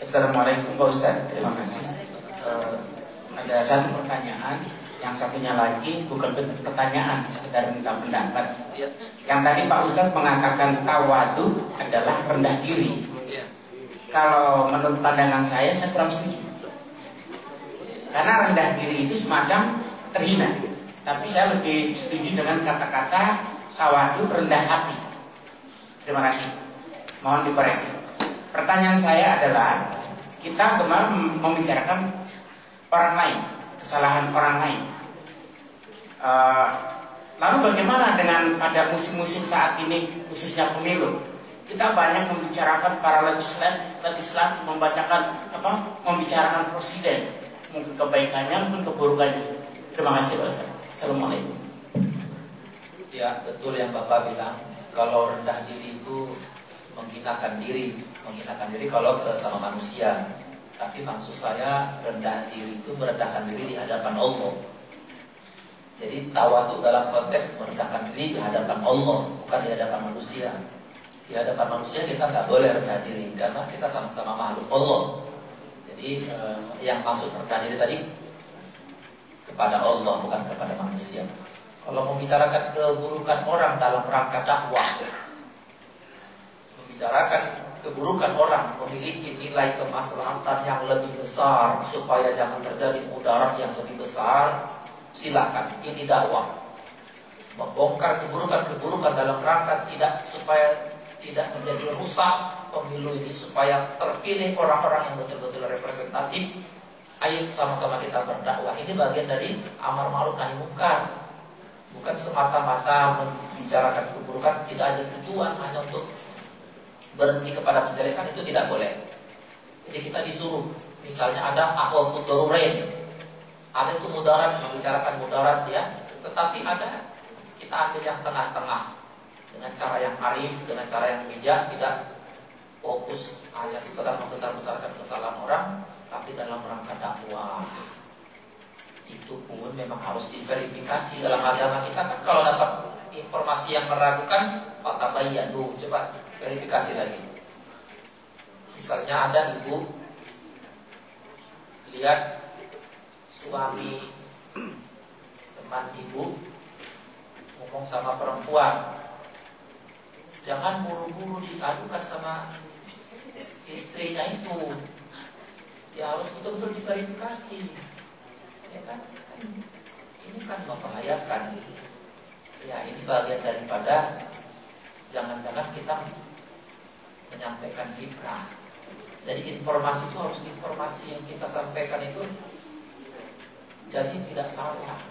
Assalamualaikum Pak Ustaz, terima kasih. Uh, ada satu pertanyaan, yang satunya lagi bukan pertanyaan, sekedar minta pendapat. Ya. Yang tadi Pak Ustadz mengatakan tawadu adalah rendah diri. Kalau menurut pandangan saya, saya kurang setuju. Karena rendah diri itu semacam terhina. Tapi saya lebih setuju dengan kata-kata tawadu rendah hati. Terima kasih. Mohon dikoreksi. Pertanyaan saya adalah kita kemarin membicarakan orang lain, kesalahan orang lain. Uh, lalu bagaimana dengan pada musim-musim saat ini, khususnya pemilu? Kita banyak membicarakan para legislatif, legislatif membacakan apa? Membicarakan presiden, mungkin kebaikannya, mungkin keburukannya. Terima kasih Pak Ustaz. Assalamualaikum. Ya betul yang Bapak bilang Kalau rendah diri itu menghinakan diri Menghinakan diri kalau ke sama manusia Tapi maksud saya rendah diri itu merendahkan diri di hadapan Allah Jadi tawadu dalam konteks merendahkan diri di hadapan Allah Bukan di hadapan manusia Di hadapan manusia kita nggak boleh rendah diri Karena kita sama-sama makhluk Allah. Jadi eh, yang maksud rendah diri tadi Kepada Allah bukan kepada manusia. Kalau membicarakan keburukan orang dalam rangka dakwah Membicarakan keburukan orang memiliki nilai kemaslahatan yang lebih besar Supaya jangan terjadi mudarat yang lebih besar Silakan, ini dakwah. Membongkar keburukan-keburukan dalam rangka tidak supaya tidak menjadi rusak pemilu ini supaya terpilih orang-orang yang betul-betul representatif. Ayo sama-sama kita berdakwah. Ini bagian dari amar ma'ruf nahi munkar. Bukan semata-mata membicarakan keburukan, tidak ada tujuan hanya untuk berhenti kepada menjelekan itu tidak boleh. Jadi kita disuruh, misalnya ada ahwafud darurain. Ada itu mudarat membicarakan mudarat ya, tetapi ada kita ambil yang tengah-tengah dengan cara yang arif, dengan cara yang bijak, tidak fokus hanya sekedar membesar-besarkan kesalahan orang, tapi dalam rangka dakwah. Itu pun memang harus diverifikasi dalam agama kita kan kalau dapat informasi yang meragukan, dulu coba verifikasi lagi. Misalnya ada ibu lihat suami teman ibu ngomong sama perempuan Jangan buru-buru diadukan sama istrinya itu. Ya harus betul-betul diverifikasi. Ya kan? Ini kan membahayakan. Ya ini bagian daripada jangan-jangan kita menyampaikan fitrah. Jadi informasi itu harus informasi yang kita sampaikan itu jadi tidak salah.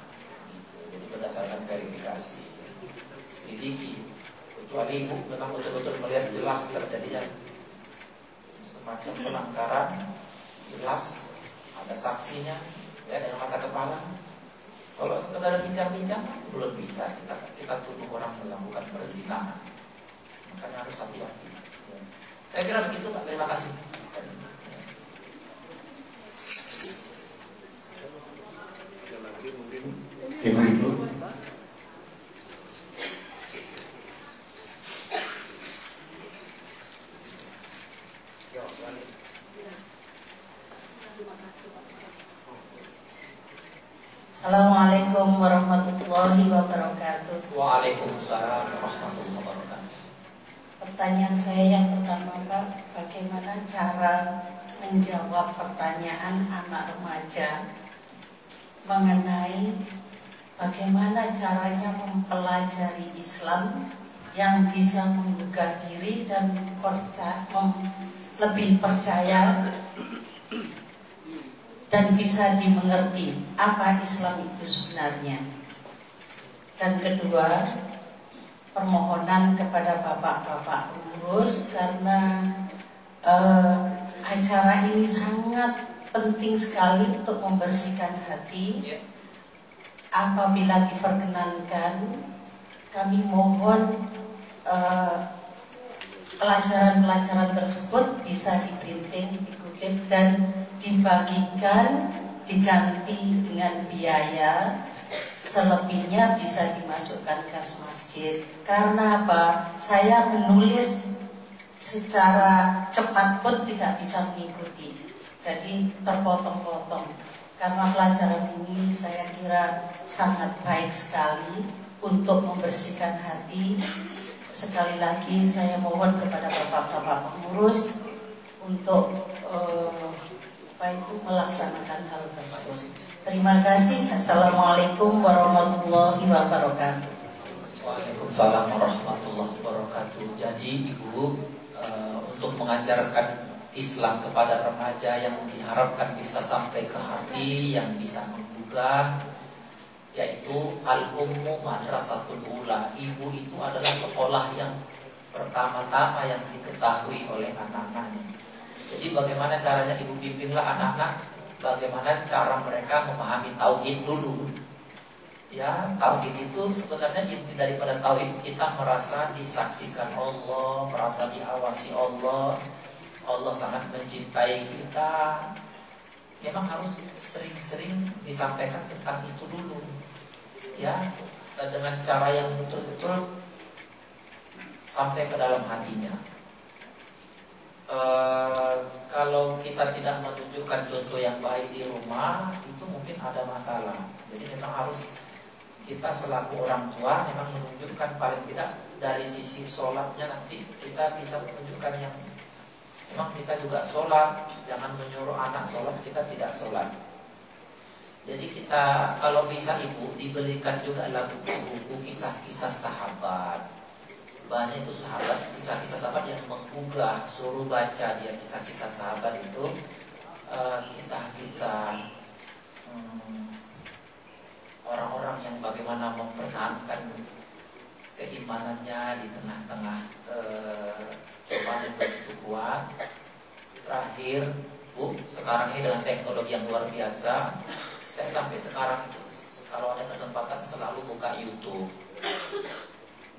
Jadi berdasarkan verifikasi, selidiki kecuali ibu memang betul-betul melihat jelas terjadinya semacam pelanggaran jelas ada saksinya ya dengan mata kepala. Kalau sekedar bincang-bincang belum bisa kita kita tuduh orang melakukan perzinahan. Makanya harus hati-hati. Saya kira begitu pak. Terima kasih. Ibu-ibu Assalamualaikum warahmatullahi wabarakatuh. Waalaikumsalam warahmatullahi wabarakatuh. Pertanyaan saya yang pertama Pak, bagaimana cara menjawab pertanyaan anak remaja mengenai bagaimana caranya mempelajari Islam yang bisa menggugah diri dan percaya, lebih percaya dan bisa dimengerti apa Islam itu sebenarnya. Dan kedua, permohonan kepada bapak-bapak pengurus karena eh, acara ini sangat penting sekali untuk membersihkan hati. Ya. Apabila diperkenankan, kami mohon eh, pelajaran-pelajaran tersebut bisa diprinting, dikutip dan dibagikan diganti dengan biaya selebihnya bisa dimasukkan kas masjid. Karena apa? Saya menulis secara cepat pun tidak bisa mengikuti. Jadi terpotong-potong. Karena pelajaran ini saya kira sangat baik sekali untuk membersihkan hati. Sekali lagi saya mohon kepada bapak-bapak pengurus untuk uh, apa itu melaksanakan hal tersebut. Terima kasih. Assalamualaikum warahmatullahi wabarakatuh. Waalaikumsalam warahmatullahi wabarakatuh. Jadi ibu uh, untuk mengajarkan Islam kepada remaja yang diharapkan bisa sampai ke hati, yang bisa menggugah, yaitu al-ummu madrasatul ula. Ibu itu adalah sekolah yang pertama-tama yang diketahui oleh anak-anaknya. Jadi bagaimana caranya ibu pimpinlah anak-anak Bagaimana cara mereka memahami tauhid dulu Ya, tauhid itu sebenarnya inti daripada tauhid kita merasa disaksikan Allah, merasa diawasi Allah. Allah sangat mencintai kita. Memang harus sering-sering disampaikan tentang itu dulu. Ya, dengan cara yang betul-betul sampai ke dalam hatinya. Eh, kalau kita tidak menunjukkan contoh yang baik di rumah itu mungkin ada masalah. Jadi memang harus kita selaku orang tua memang menunjukkan paling tidak dari sisi sholatnya nanti kita bisa menunjukkan yang memang kita juga sholat. Jangan menyuruh anak sholat kita tidak sholat. Jadi kita kalau bisa ibu dibelikan juga lagu buku kisah-kisah sahabat banyak itu sahabat kisah-kisah sahabat yang menggugah suruh baca dia kisah-kisah sahabat itu eh, kisah-kisah hmm, orang-orang yang bagaimana mempertahankan keimanannya di tengah-tengah uh, cobaan yang begitu kuat. Terakhir, Bu, sekarang ini dengan teknologi yang luar biasa, saya sampai sekarang itu kalau ada kesempatan selalu buka YouTube.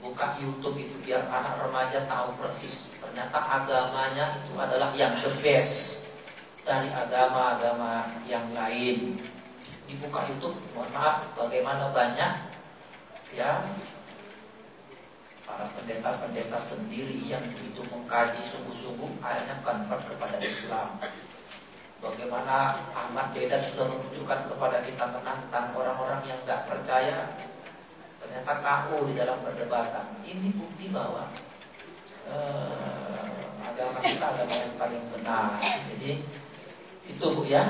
Buka YouTube itu biar anak remaja tahu persis ternyata agamanya itu adalah yang the best dari agama-agama yang lain. Dibuka YouTube, mohon maaf, bagaimana banyak ya para pendeta-pendeta sendiri yang begitu mengkaji sungguh-sungguh akhirnya convert kepada Islam. Bagaimana Ahmad Dedan sudah menunjukkan kepada kita menantang orang-orang yang nggak percaya ternyata kaku di dalam perdebatan. Ini bukti bahwa eh, agama kita agama yang paling benar. Jadi itu bu ya.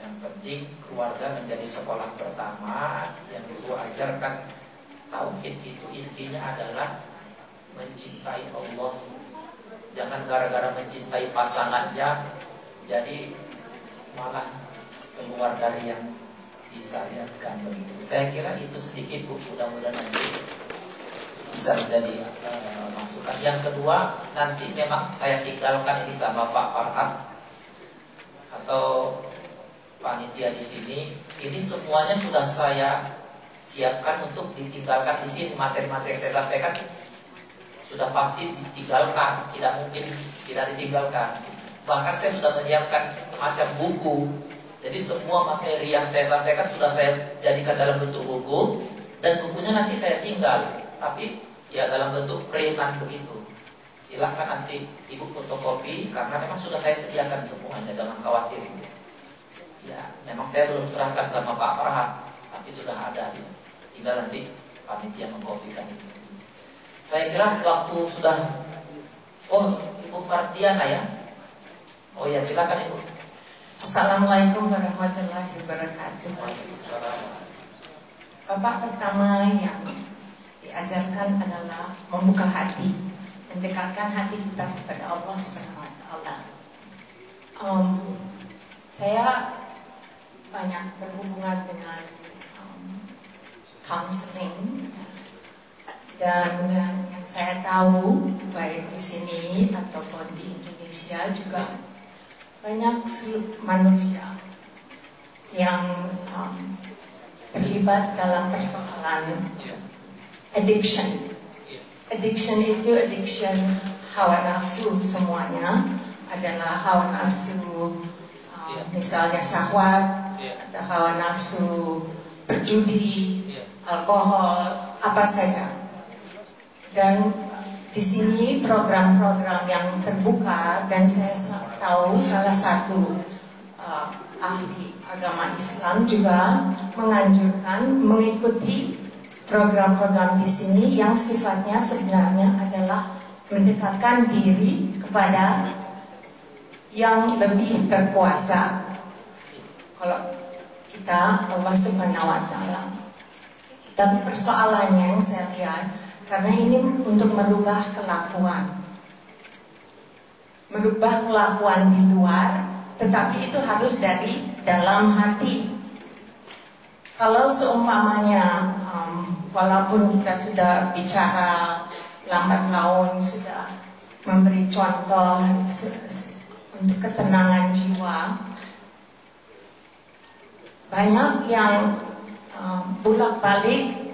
Yang penting keluarga menjadi sekolah pertama yang dulu ajarkan tauhid itu intinya adalah mencintai Allah Jangan gara-gara mencintai pasangannya Jadi malah keluar dari yang disyariatkan begitu. Saya kira itu sedikit Bu, mudah-mudahan nanti bisa menjadi uh, masukan. Yang kedua, nanti memang saya tinggalkan ini sama Pak Farhan atau panitia di sini. Ini semuanya sudah saya siapkan untuk ditinggalkan di sini materi-materi yang saya sampaikan sudah pasti ditinggalkan, tidak mungkin tidak ditinggalkan. Bahkan saya sudah menyiapkan semacam buku. Jadi semua materi yang saya sampaikan sudah saya jadikan dalam bentuk buku dan bukunya nanti saya tinggal, tapi ya dalam bentuk printan begitu. Silahkan nanti ibu fotokopi karena memang sudah saya sediakan semuanya, jangan khawatir ibu. Ya, memang saya belum serahkan sama Pak Farhan, tapi sudah ada. Ya. Tinggal nanti panitia mengkopikan itu. Saya kira waktu sudah Oh, Ibu Mardiana ya. Oh ya, silakan Ibu. Assalamualaikum warahmatullahi wabarakatuh. Bapak pertama yang diajarkan adalah membuka hati, mendekatkan hati kita kepada Allah taala. Um, saya banyak berhubungan dengan um, counseling dan yang saya tahu baik di sini ataupun di Indonesia juga banyak manusia yang um, terlibat dalam persoalan addiction. Addiction itu addiction hawa nafsu semuanya. Adalah hawa nafsu um, misalnya syahwat atau hawa nafsu berjudi, alkohol, apa saja. Dan di sini program-program yang terbuka dan saya tahu salah satu uh, ahli agama Islam juga menganjurkan mengikuti program-program di sini yang sifatnya sebenarnya adalah mendekatkan diri kepada yang lebih berkuasa. Kalau kita Allah Subhanahu wa taala. Tapi persoalannya yang saya lihat karena ini untuk merubah kelakuan. Merubah kelakuan di luar, tetapi itu harus dari dalam hati. Kalau seumpamanya, um, walaupun kita sudah bicara lambat laun, sudah memberi contoh untuk ketenangan jiwa, banyak yang um, bolak-balik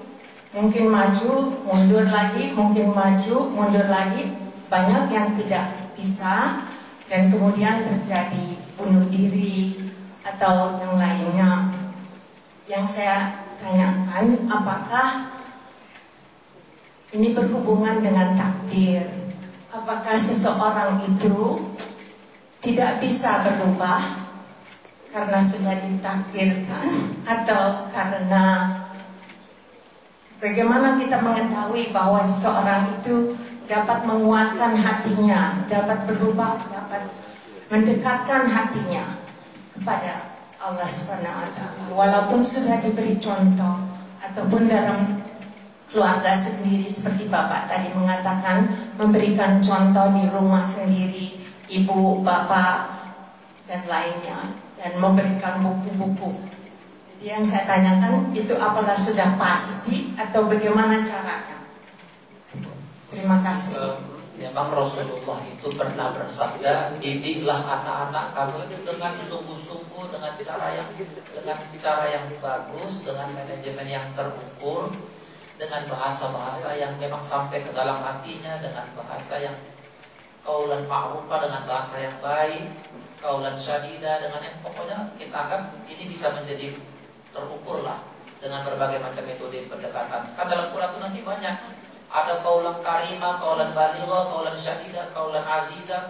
mungkin maju, mundur lagi, mungkin maju, mundur lagi, banyak yang tidak bisa dan kemudian terjadi bunuh diri atau yang lainnya. Yang saya tanyakan, apakah ini berhubungan dengan takdir? Apakah seseorang itu tidak bisa berubah karena sudah ditakdirkan atau karena Bagaimana kita mengetahui bahwa seseorang itu dapat menguatkan hatinya, dapat berubah, dapat mendekatkan hatinya kepada Allah Subhanahu wa taala. Walaupun sudah diberi contoh ataupun dalam keluarga sendiri seperti Bapak tadi mengatakan memberikan contoh di rumah sendiri ibu, bapak dan lainnya dan memberikan buku-buku. Yang saya tanyakan itu apakah sudah pasti atau bagaimana caranya? Terima kasih. Eh, Memang Rasulullah itu pernah bersabda, didiklah anak-anak kamu dengan sungguh-sungguh, dengan cara yang dengan cara yang bagus, dengan manajemen yang terukur, dengan bahasa-bahasa yang memang sampai ke dalam hatinya, dengan bahasa yang kaulan ma'rufah, dengan bahasa yang baik, kaulan syadida, dengan yang pokoknya kita anggap ini bisa menjadi terukur lah dengan berbagai macam metode pendekatan. Kan dalam Quran itu nanti banyak ada kaulan karimah, kaulan baligha, kaulan syadida, kaulan aziza,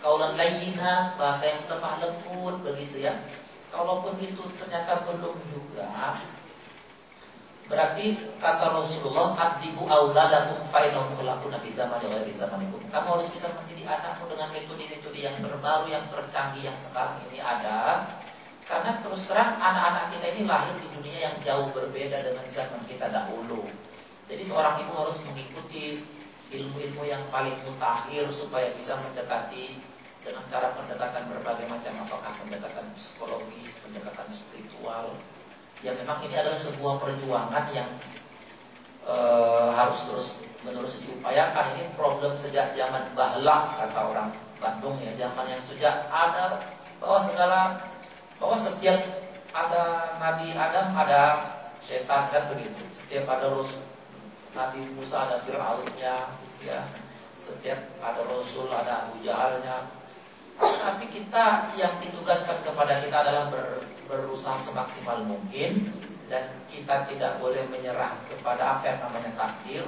kaulan layyina, bahasa yang lemah lembut begitu ya. Kalaupun itu ternyata belum juga, berarti kata Rasulullah, "Adibu auladakum fainahum khulaquna fi zamani wa fi zamanikum." Kamu harus bisa mendidik anakmu dengan metode-metode yang terbaru, yang tercanggih yang sekarang ini ada. Karena terus terang anak-anak kita ini lahir di dunia yang jauh berbeda dengan zaman kita dahulu. Jadi seorang ibu harus mengikuti ilmu-ilmu yang paling mutakhir supaya bisa mendekati dengan cara pendekatan berbagai macam apakah pendekatan psikologis, pendekatan spiritual. Ya memang ini adalah sebuah perjuangan yang e, harus terus menerus diupayakan. Ini problem sejak zaman bahla kata orang Bandung ya, zaman yang sejak ada bahwa segala bahwa setiap ada Nabi Adam ada setan kan begitu. Setiap ada Rasul Nabi Musa ada Fir'aunnya ya. Setiap ada Rasul ada Abu Jahalnya Tapi kita yang ditugaskan kepada kita adalah ber, berusaha semaksimal mungkin Dan kita tidak boleh menyerah kepada apa yang namanya takdir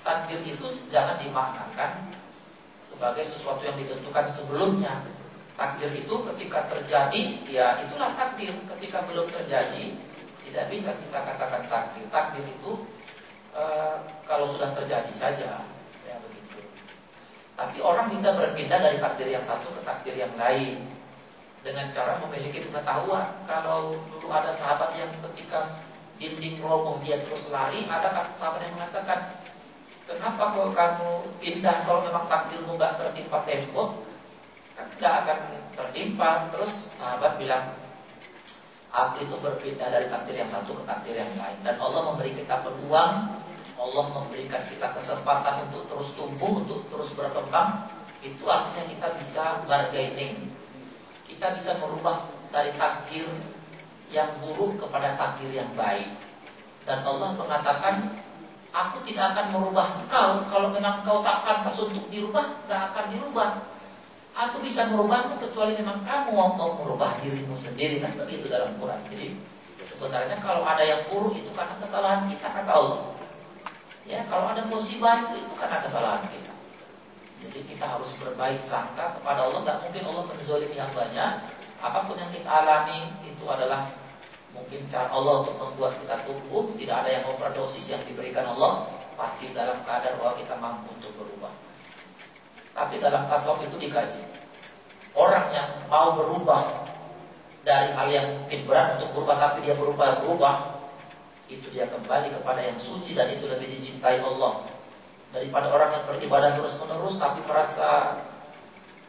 Takdir itu jangan dimaknakan sebagai sesuatu yang ditentukan sebelumnya Takdir itu ketika terjadi, ya itulah takdir Ketika belum terjadi, tidak bisa kita katakan takdir Takdir itu Eh, kalau sudah terjadi saja ya begitu. Tapi orang bisa berpindah dari takdir yang satu ke takdir yang lain dengan cara memiliki pengetahuan. Kalau dulu ada sahabat yang ketika dinding roboh dia terus lari, ada sahabat yang mengatakan, kenapa kok kamu pindah kalau memang takdirmu nggak tertimpa tembok, nggak akan tertimpa. Terus sahabat bilang, aku itu berpindah dari takdir yang satu ke takdir yang lain dan Allah memberi kita peluang Allah memberikan kita kesempatan untuk terus tumbuh, untuk terus berkembang, itu artinya kita bisa bargaining. Kita bisa merubah dari takdir yang buruk kepada takdir yang baik. Dan Allah mengatakan, aku tidak akan merubah engkau kalau memang engkau tak pantas untuk dirubah, tidak akan dirubah. Aku bisa merubahmu kecuali memang kamu mau merubah dirimu sendiri kan begitu dalam Quran. Jadi sebenarnya kalau ada yang buruk itu karena kesalahan kita kata Allah. Ya, kalau ada musibah itu itu karena kesalahan kita. Jadi kita harus berbaik sangka kepada Allah. Gak mungkin Allah menzolimi hambanya. Apa pun yang kita alami itu adalah mungkin cara Allah untuk membuat kita tumbuh. Tidak ada yang overdosis yang diberikan Allah. Pasti dalam kadar bahwa kita mampu untuk berubah. Tapi dalam tasawuf itu dikaji. Orang yang mau berubah dari hal yang mungkin berat untuk berubah tapi dia berubah berubah itu dia kembali kepada yang suci dan itu lebih dicintai Allah. Daripada orang yang beribadah terus menerus tapi merasa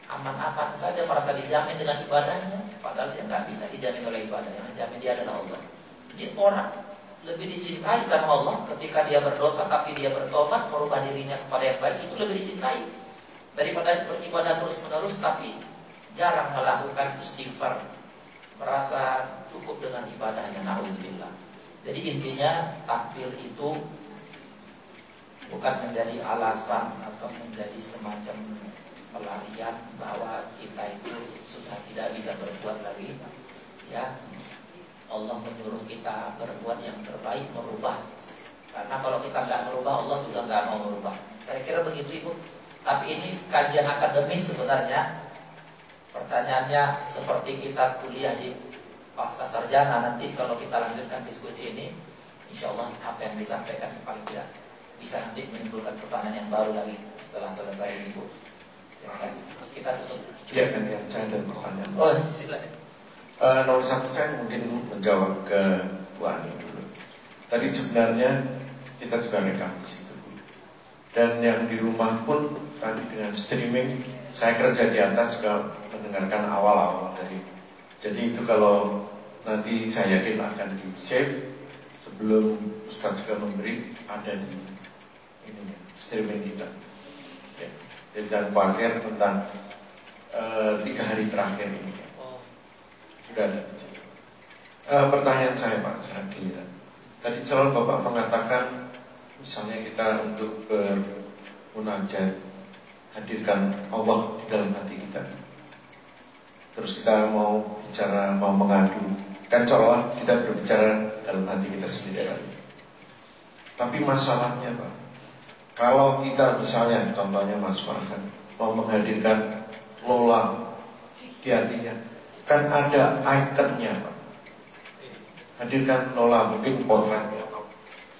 aman-aman saja merasa dijamin dengan ibadahnya padahal dia nggak bisa dijamin oleh ibadah. Yang dijamin dia adalah Allah. Jadi orang lebih dicintai sama Allah ketika dia berdosa tapi dia bertobat merubah dirinya kepada yang baik itu lebih dicintai daripada beribadah terus menerus tapi jarang melakukan istighfar merasa cukup dengan ibadahnya naudzubillah jadi intinya takdir itu bukan menjadi alasan atau menjadi semacam pelarian bahwa kita itu sudah tidak bisa berbuat lagi. Ya, Allah menyuruh kita berbuat yang terbaik, merubah. Karena kalau kita nggak merubah, Allah juga nggak mau merubah. Saya kira begitu ibu. Tapi ini kajian akademis sebenarnya. Pertanyaannya seperti kita kuliah di pasca sarjana nanti kalau kita lanjutkan diskusi ini Insya Allah apa yang disampaikan paling tidak bisa nanti menimbulkan pertanyaan yang baru lagi setelah selesai ini Bu. Terima kasih. Kita tutup. Ya kan yang saya ada pertanyaan. Oh silakan. Uh, Nomor satu saya mungkin menjawab ke Bu Ani dulu. Tadi sebenarnya kita juga rekam situ. Dan yang di rumah pun tadi dengan streaming, saya kerja di atas juga mendengarkan awal-awal dari. Jadi itu kalau nanti saya yakin akan di save sebelum Ustaz juga memberi ada di ini streaming kita. Ya. Jadi jangan khawatir tentang eh, tiga hari terakhir ini. Sudah ada di situ. Eh, pertanyaan saya Pak, saya giliran. Tadi selalu Bapak mengatakan misalnya kita untuk bermunajat hadirkan Allah di dalam hati kita. Terus kita mau bicara, mau mengadu, kan seolah kita berbicara dalam hati kita sendiri. Tapi masalahnya Pak, kalau kita misalnya contohnya Mas Farhan mau menghadirkan Lola di hatinya, kan ada ikonnya Pak. Hadirkan Lola mungkin potret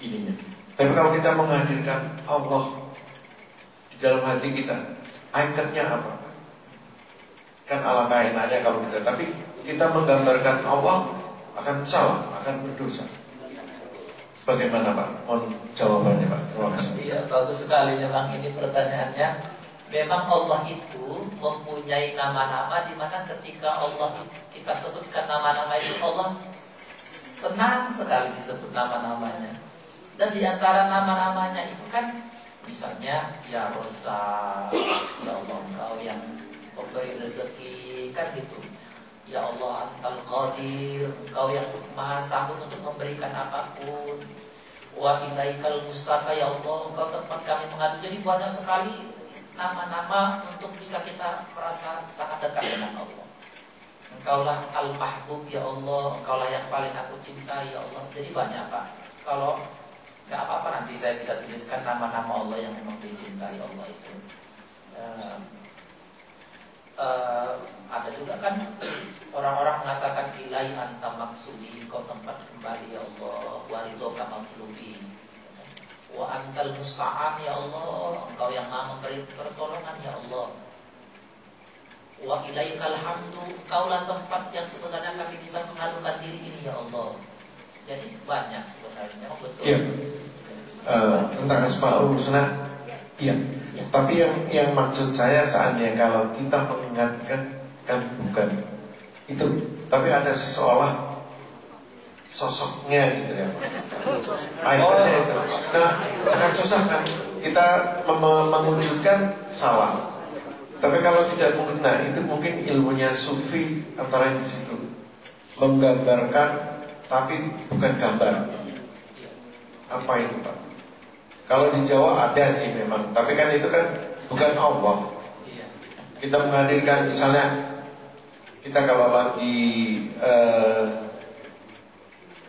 ininya. Tapi kalau kita menghadirkan Allah di dalam hati kita, ikonnya apa? Kan alangkah enaknya kalau kita, tapi kita menggambarkan Allah akan salah, akan berdosa. Bagaimana Pak? Mohon jawabannya Pak. Terima. Iya, bagus sekali memang ini pertanyaannya. Memang Allah itu mempunyai nama-nama di mana ketika Allah kita sebutkan nama-nama itu Allah senang sekali disebut nama-namanya. Dan di antara nama-namanya itu kan misalnya ya Rosa, ya Allah engkau yang memberi rezeki kan gitu. Ya Allah antal qadir, engkau yang maha sanggup untuk memberikan apa pun. Wa ilaikal mustaka ya Allah, engkau tempat kami mengadu. Jadi banyak sekali nama-nama untuk bisa kita merasa sangat dekat dengan Allah. Engkaulah al-mahbub ya Allah, engkaulah yang paling aku cintai ya Allah. Jadi banyak Pak. Kalau Gak apa-apa nanti saya bisa tuliskan nama-nama Allah yang memang dicintai Allah itu. Uh, uh, ada juga kan orang-orang mengatakan ilahi anta maksudi kau tempat kembali ya Allah warido maktlubi wa antal musta'an ya Allah engkau yang maha memberi pertolongan ya Allah. Wa ilaikal hamdu kaulah tempat yang sebenarnya kami bisa mengadukan diri ini ya Allah jadi banyak sebenarnya, oh, betul. Iya. Uh, tentang asmaul husna, iya. Ya. Tapi yang yang maksud saya saatnya kalau kita mengingatkan kan bukan itu, tapi ada seseolah sosoknya gitu ya. Akhirnya itu. Nah, sangat susah kan kita mem mewujudkan salah. Tapi kalau tidak mungkin, nah itu mungkin ilmunya sufi antara di situ menggambarkan tapi bukan gambar. Apa itu Pak? Kalau di Jawa ada sih memang, tapi kan itu kan bukan Allah. Kita menghadirkan misalnya kita kalau lagi eh,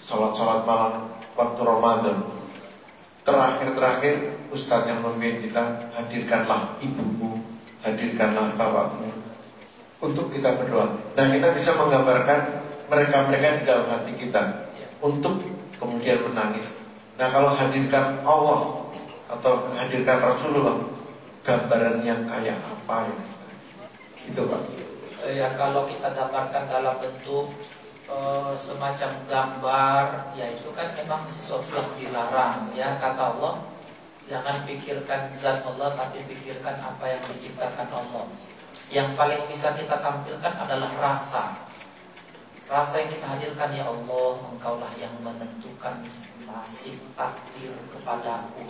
sholat-sholat malam waktu Ramadan terakhir-terakhir Ustadz yang memimpin kita hadirkanlah ibumu, hadirkanlah bapakmu untuk kita berdoa. Nah kita bisa menggambarkan mereka-mereka di dalam hati kita untuk kemudian menangis. Nah kalau hadirkan Allah atau hadirkan Rasulullah, gambaran yang kayak apa ya? Itu Pak. Ya kalau kita gambarkan dalam bentuk uh, semacam gambar, ya itu kan memang sesuatu yang dilarang. Ya kata Allah, jangan pikirkan zat Allah, tapi pikirkan apa yang diciptakan Allah. Yang paling bisa kita tampilkan adalah rasa Rasa yang kita hadirkan ya Allah Engkaulah yang menentukan nasib takdir kepadaku.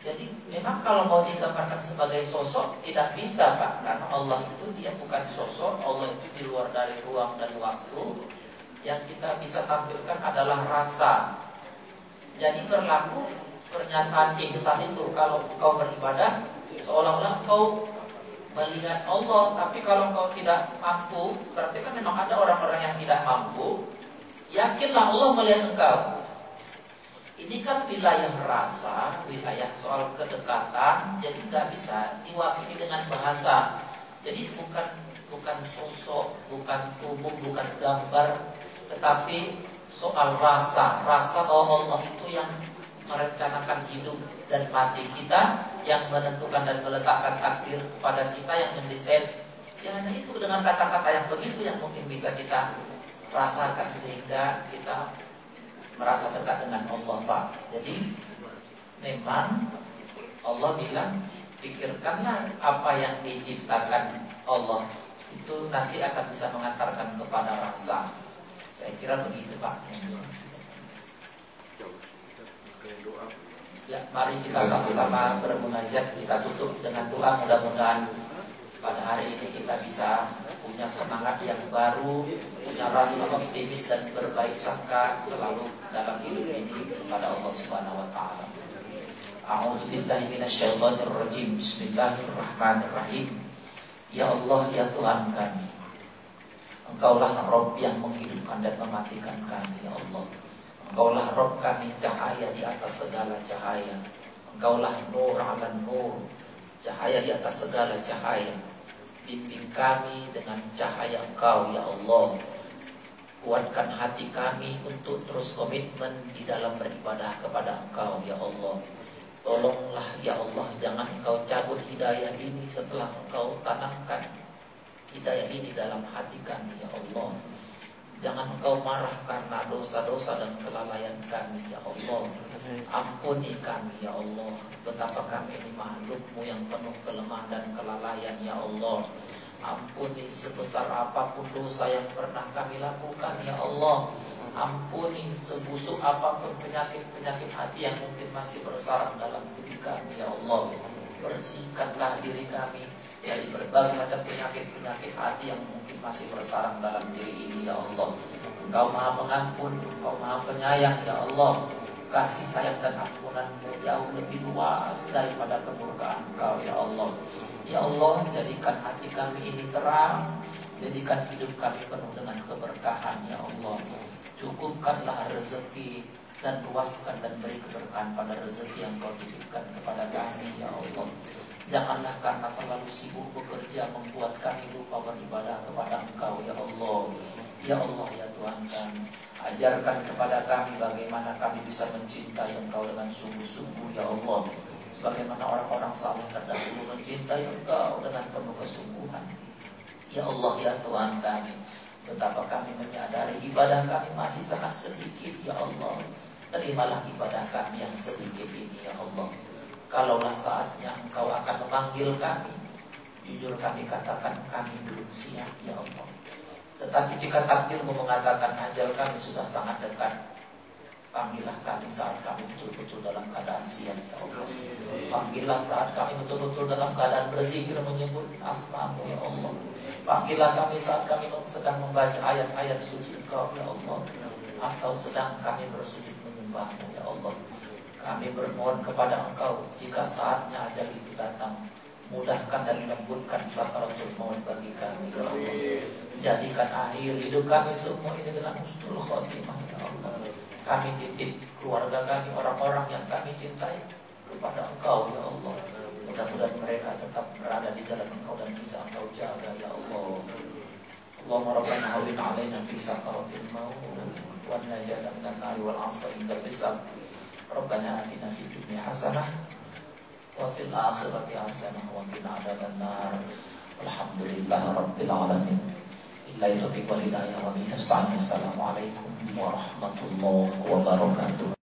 Jadi memang kalau mau digambarkan sebagai sosok Tidak bisa Pak. Karena Allah itu dia bukan sosok. Allah itu di luar dari ruang dan waktu. Yang kita bisa tampilkan adalah rasa. Jadi berlaku pernyataan ihsan itu. Kalau kau beribadah Seolah-olah kau melihat Allah. Tapi kalau engkau tidak mampu Berarti kan memang ada orang-orang yang tidak mampu. Yakinlah Allah melihat engkau. Ini kan wilayah rasa Wilayah soal kedekatan Jadi nggak bisa diwakili dengan bahasa. Jadi bukan bukan sosok Bukan tubuh, bukan gambar Tetapi soal rasa. Rasa bahwa Allah itu yang merencanakan hidup dan mati kita yang menentukan dan meletakkan takdir kepada kita yang mendesain ya hanya itu dengan kata-kata yang begitu yang mungkin bisa kita rasakan sehingga kita merasa dekat dengan Allah Pak. Jadi memang Allah bilang pikirkanlah apa yang diciptakan Allah itu nanti akan bisa mengantarkan kepada rasa. Saya kira begitu Pak. Ya, mari kita sama-sama bermunajat, kita tutup dengan doa mudah-mudahan pada hari ini kita bisa punya semangat yang baru, punya rasa optimis dan berbaik sangka selalu dalam hidup ini kepada Allah Subhanahu wa taala. A'udzu billahi minasyaitonir rajim. Bismillahirrahmanirrahim. Ya Allah, ya Tuhan kami. Engkaulah Rob yang menghidupkan dan mematikan kami, ya Allah. Engkaulah Rob kami cahaya di atas segala cahaya. Engkaulah nur ala nur Cahaya di atas segala cahaya. Bimbing kami dengan cahaya Engkau ya Allah. Kuatkan hati kami untuk terus komitmen di dalam beribadah kepada Engkau ya Allah. Tolonglah ya Allah Jangan Engkau cabut hidayah ini setelah Engkau tanamkan Hidayah ini dalam hati kami ya Allah Jangan engkau marah karena dosa-dosa dan kelalaian kami ya Allah. Ampuni kami ya Allah. Betapa kami ini makhlukmu yang penuh kelemahan dan kelalaian ya Allah. Ampuni sebesar apa pun dosa yang pernah kami lakukan ya Allah. Ampuni sebusuk apa pun penyakit-penyakit hati yang mungkin masih bersarang dalam diri kami ya Allah. Bersihkanlah diri kami dari berbagai macam penyakit-penyakit hati yang mungkin masih bersarang dalam diri ini ya Allah. Engkau maha pengampun, Engkau maha penyayang ya Allah. Kasih sayang dan ampunanmu jauh lebih luas daripada kemurkaan Engkau ya Allah. Ya Allah, jadikan hati kami ini terang, jadikan hidup kami penuh dengan keberkahan ya Allah. Cukupkanlah rezeki dan luaskan dan beri keberkahan pada rezeki yang kau titipkan kepada kami ya Allah. Janganlah karena terlalu sibuk bekerja membuat kami lupa beribadah kepada Engkau ya Allah. Ya Allah ya Tuhan kami. Ajarkan kepada kami bagaimana kami bisa mencintai Engkau dengan sungguh-sungguh ya Allah. Sebagaimana orang-orang saleh terdahulu mencintai Engkau dengan penuh kesungguhan. Ya Allah ya Tuhan kami. Betapa kami menyadari ibadah kami masih sangat sedikit ya Allah. Terimalah ibadah kami yang sedikit ini ya Allah. Kalaulah saatnya engkau akan memanggil kami Jujur kami katakan kami belum siap ya Allah. Tetapi jika takdirmu mengatakan ajal kami sudah sangat dekat Panggillah kami saat kami betul-betul dalam keadaan siap ya Allah. Panggillah saat kami betul-betul dalam keadaan berzikir menyebut asmamu ya Allah. Panggillah kami saat kami sedang membaca ayat-ayat suci engkau ya Allah. Atau sedang kami bersujud menyembahmu ya Allah kami bermohon kepada engkau jika saatnya ajal itu datang Mudahkan dan lembutkan sakaratul maut bagi kami ya Allah. Jadikan akhir hidup kami semua ini dengan husnul khotimah ya Allah. Kami titip keluarga kami, orang-orang yang kami cintai Kepada engkau ya Allah. Mudah-mudahan mereka tetap berada di jalan engkau dan bisa engkau jaga ya Allah. Allahumma rabbana hawin alaina fi sakaratil maut Wa najatan dan nari wal afra inda bisab ربنا آتنا في الدنيا حسنة وفي الآخرة حسنة وقنا عذاب النار. والحمد لله رب العالمين. إلا التوفيق والهداية وبه نستعين السلام عليكم ورحمة الله وبركاته.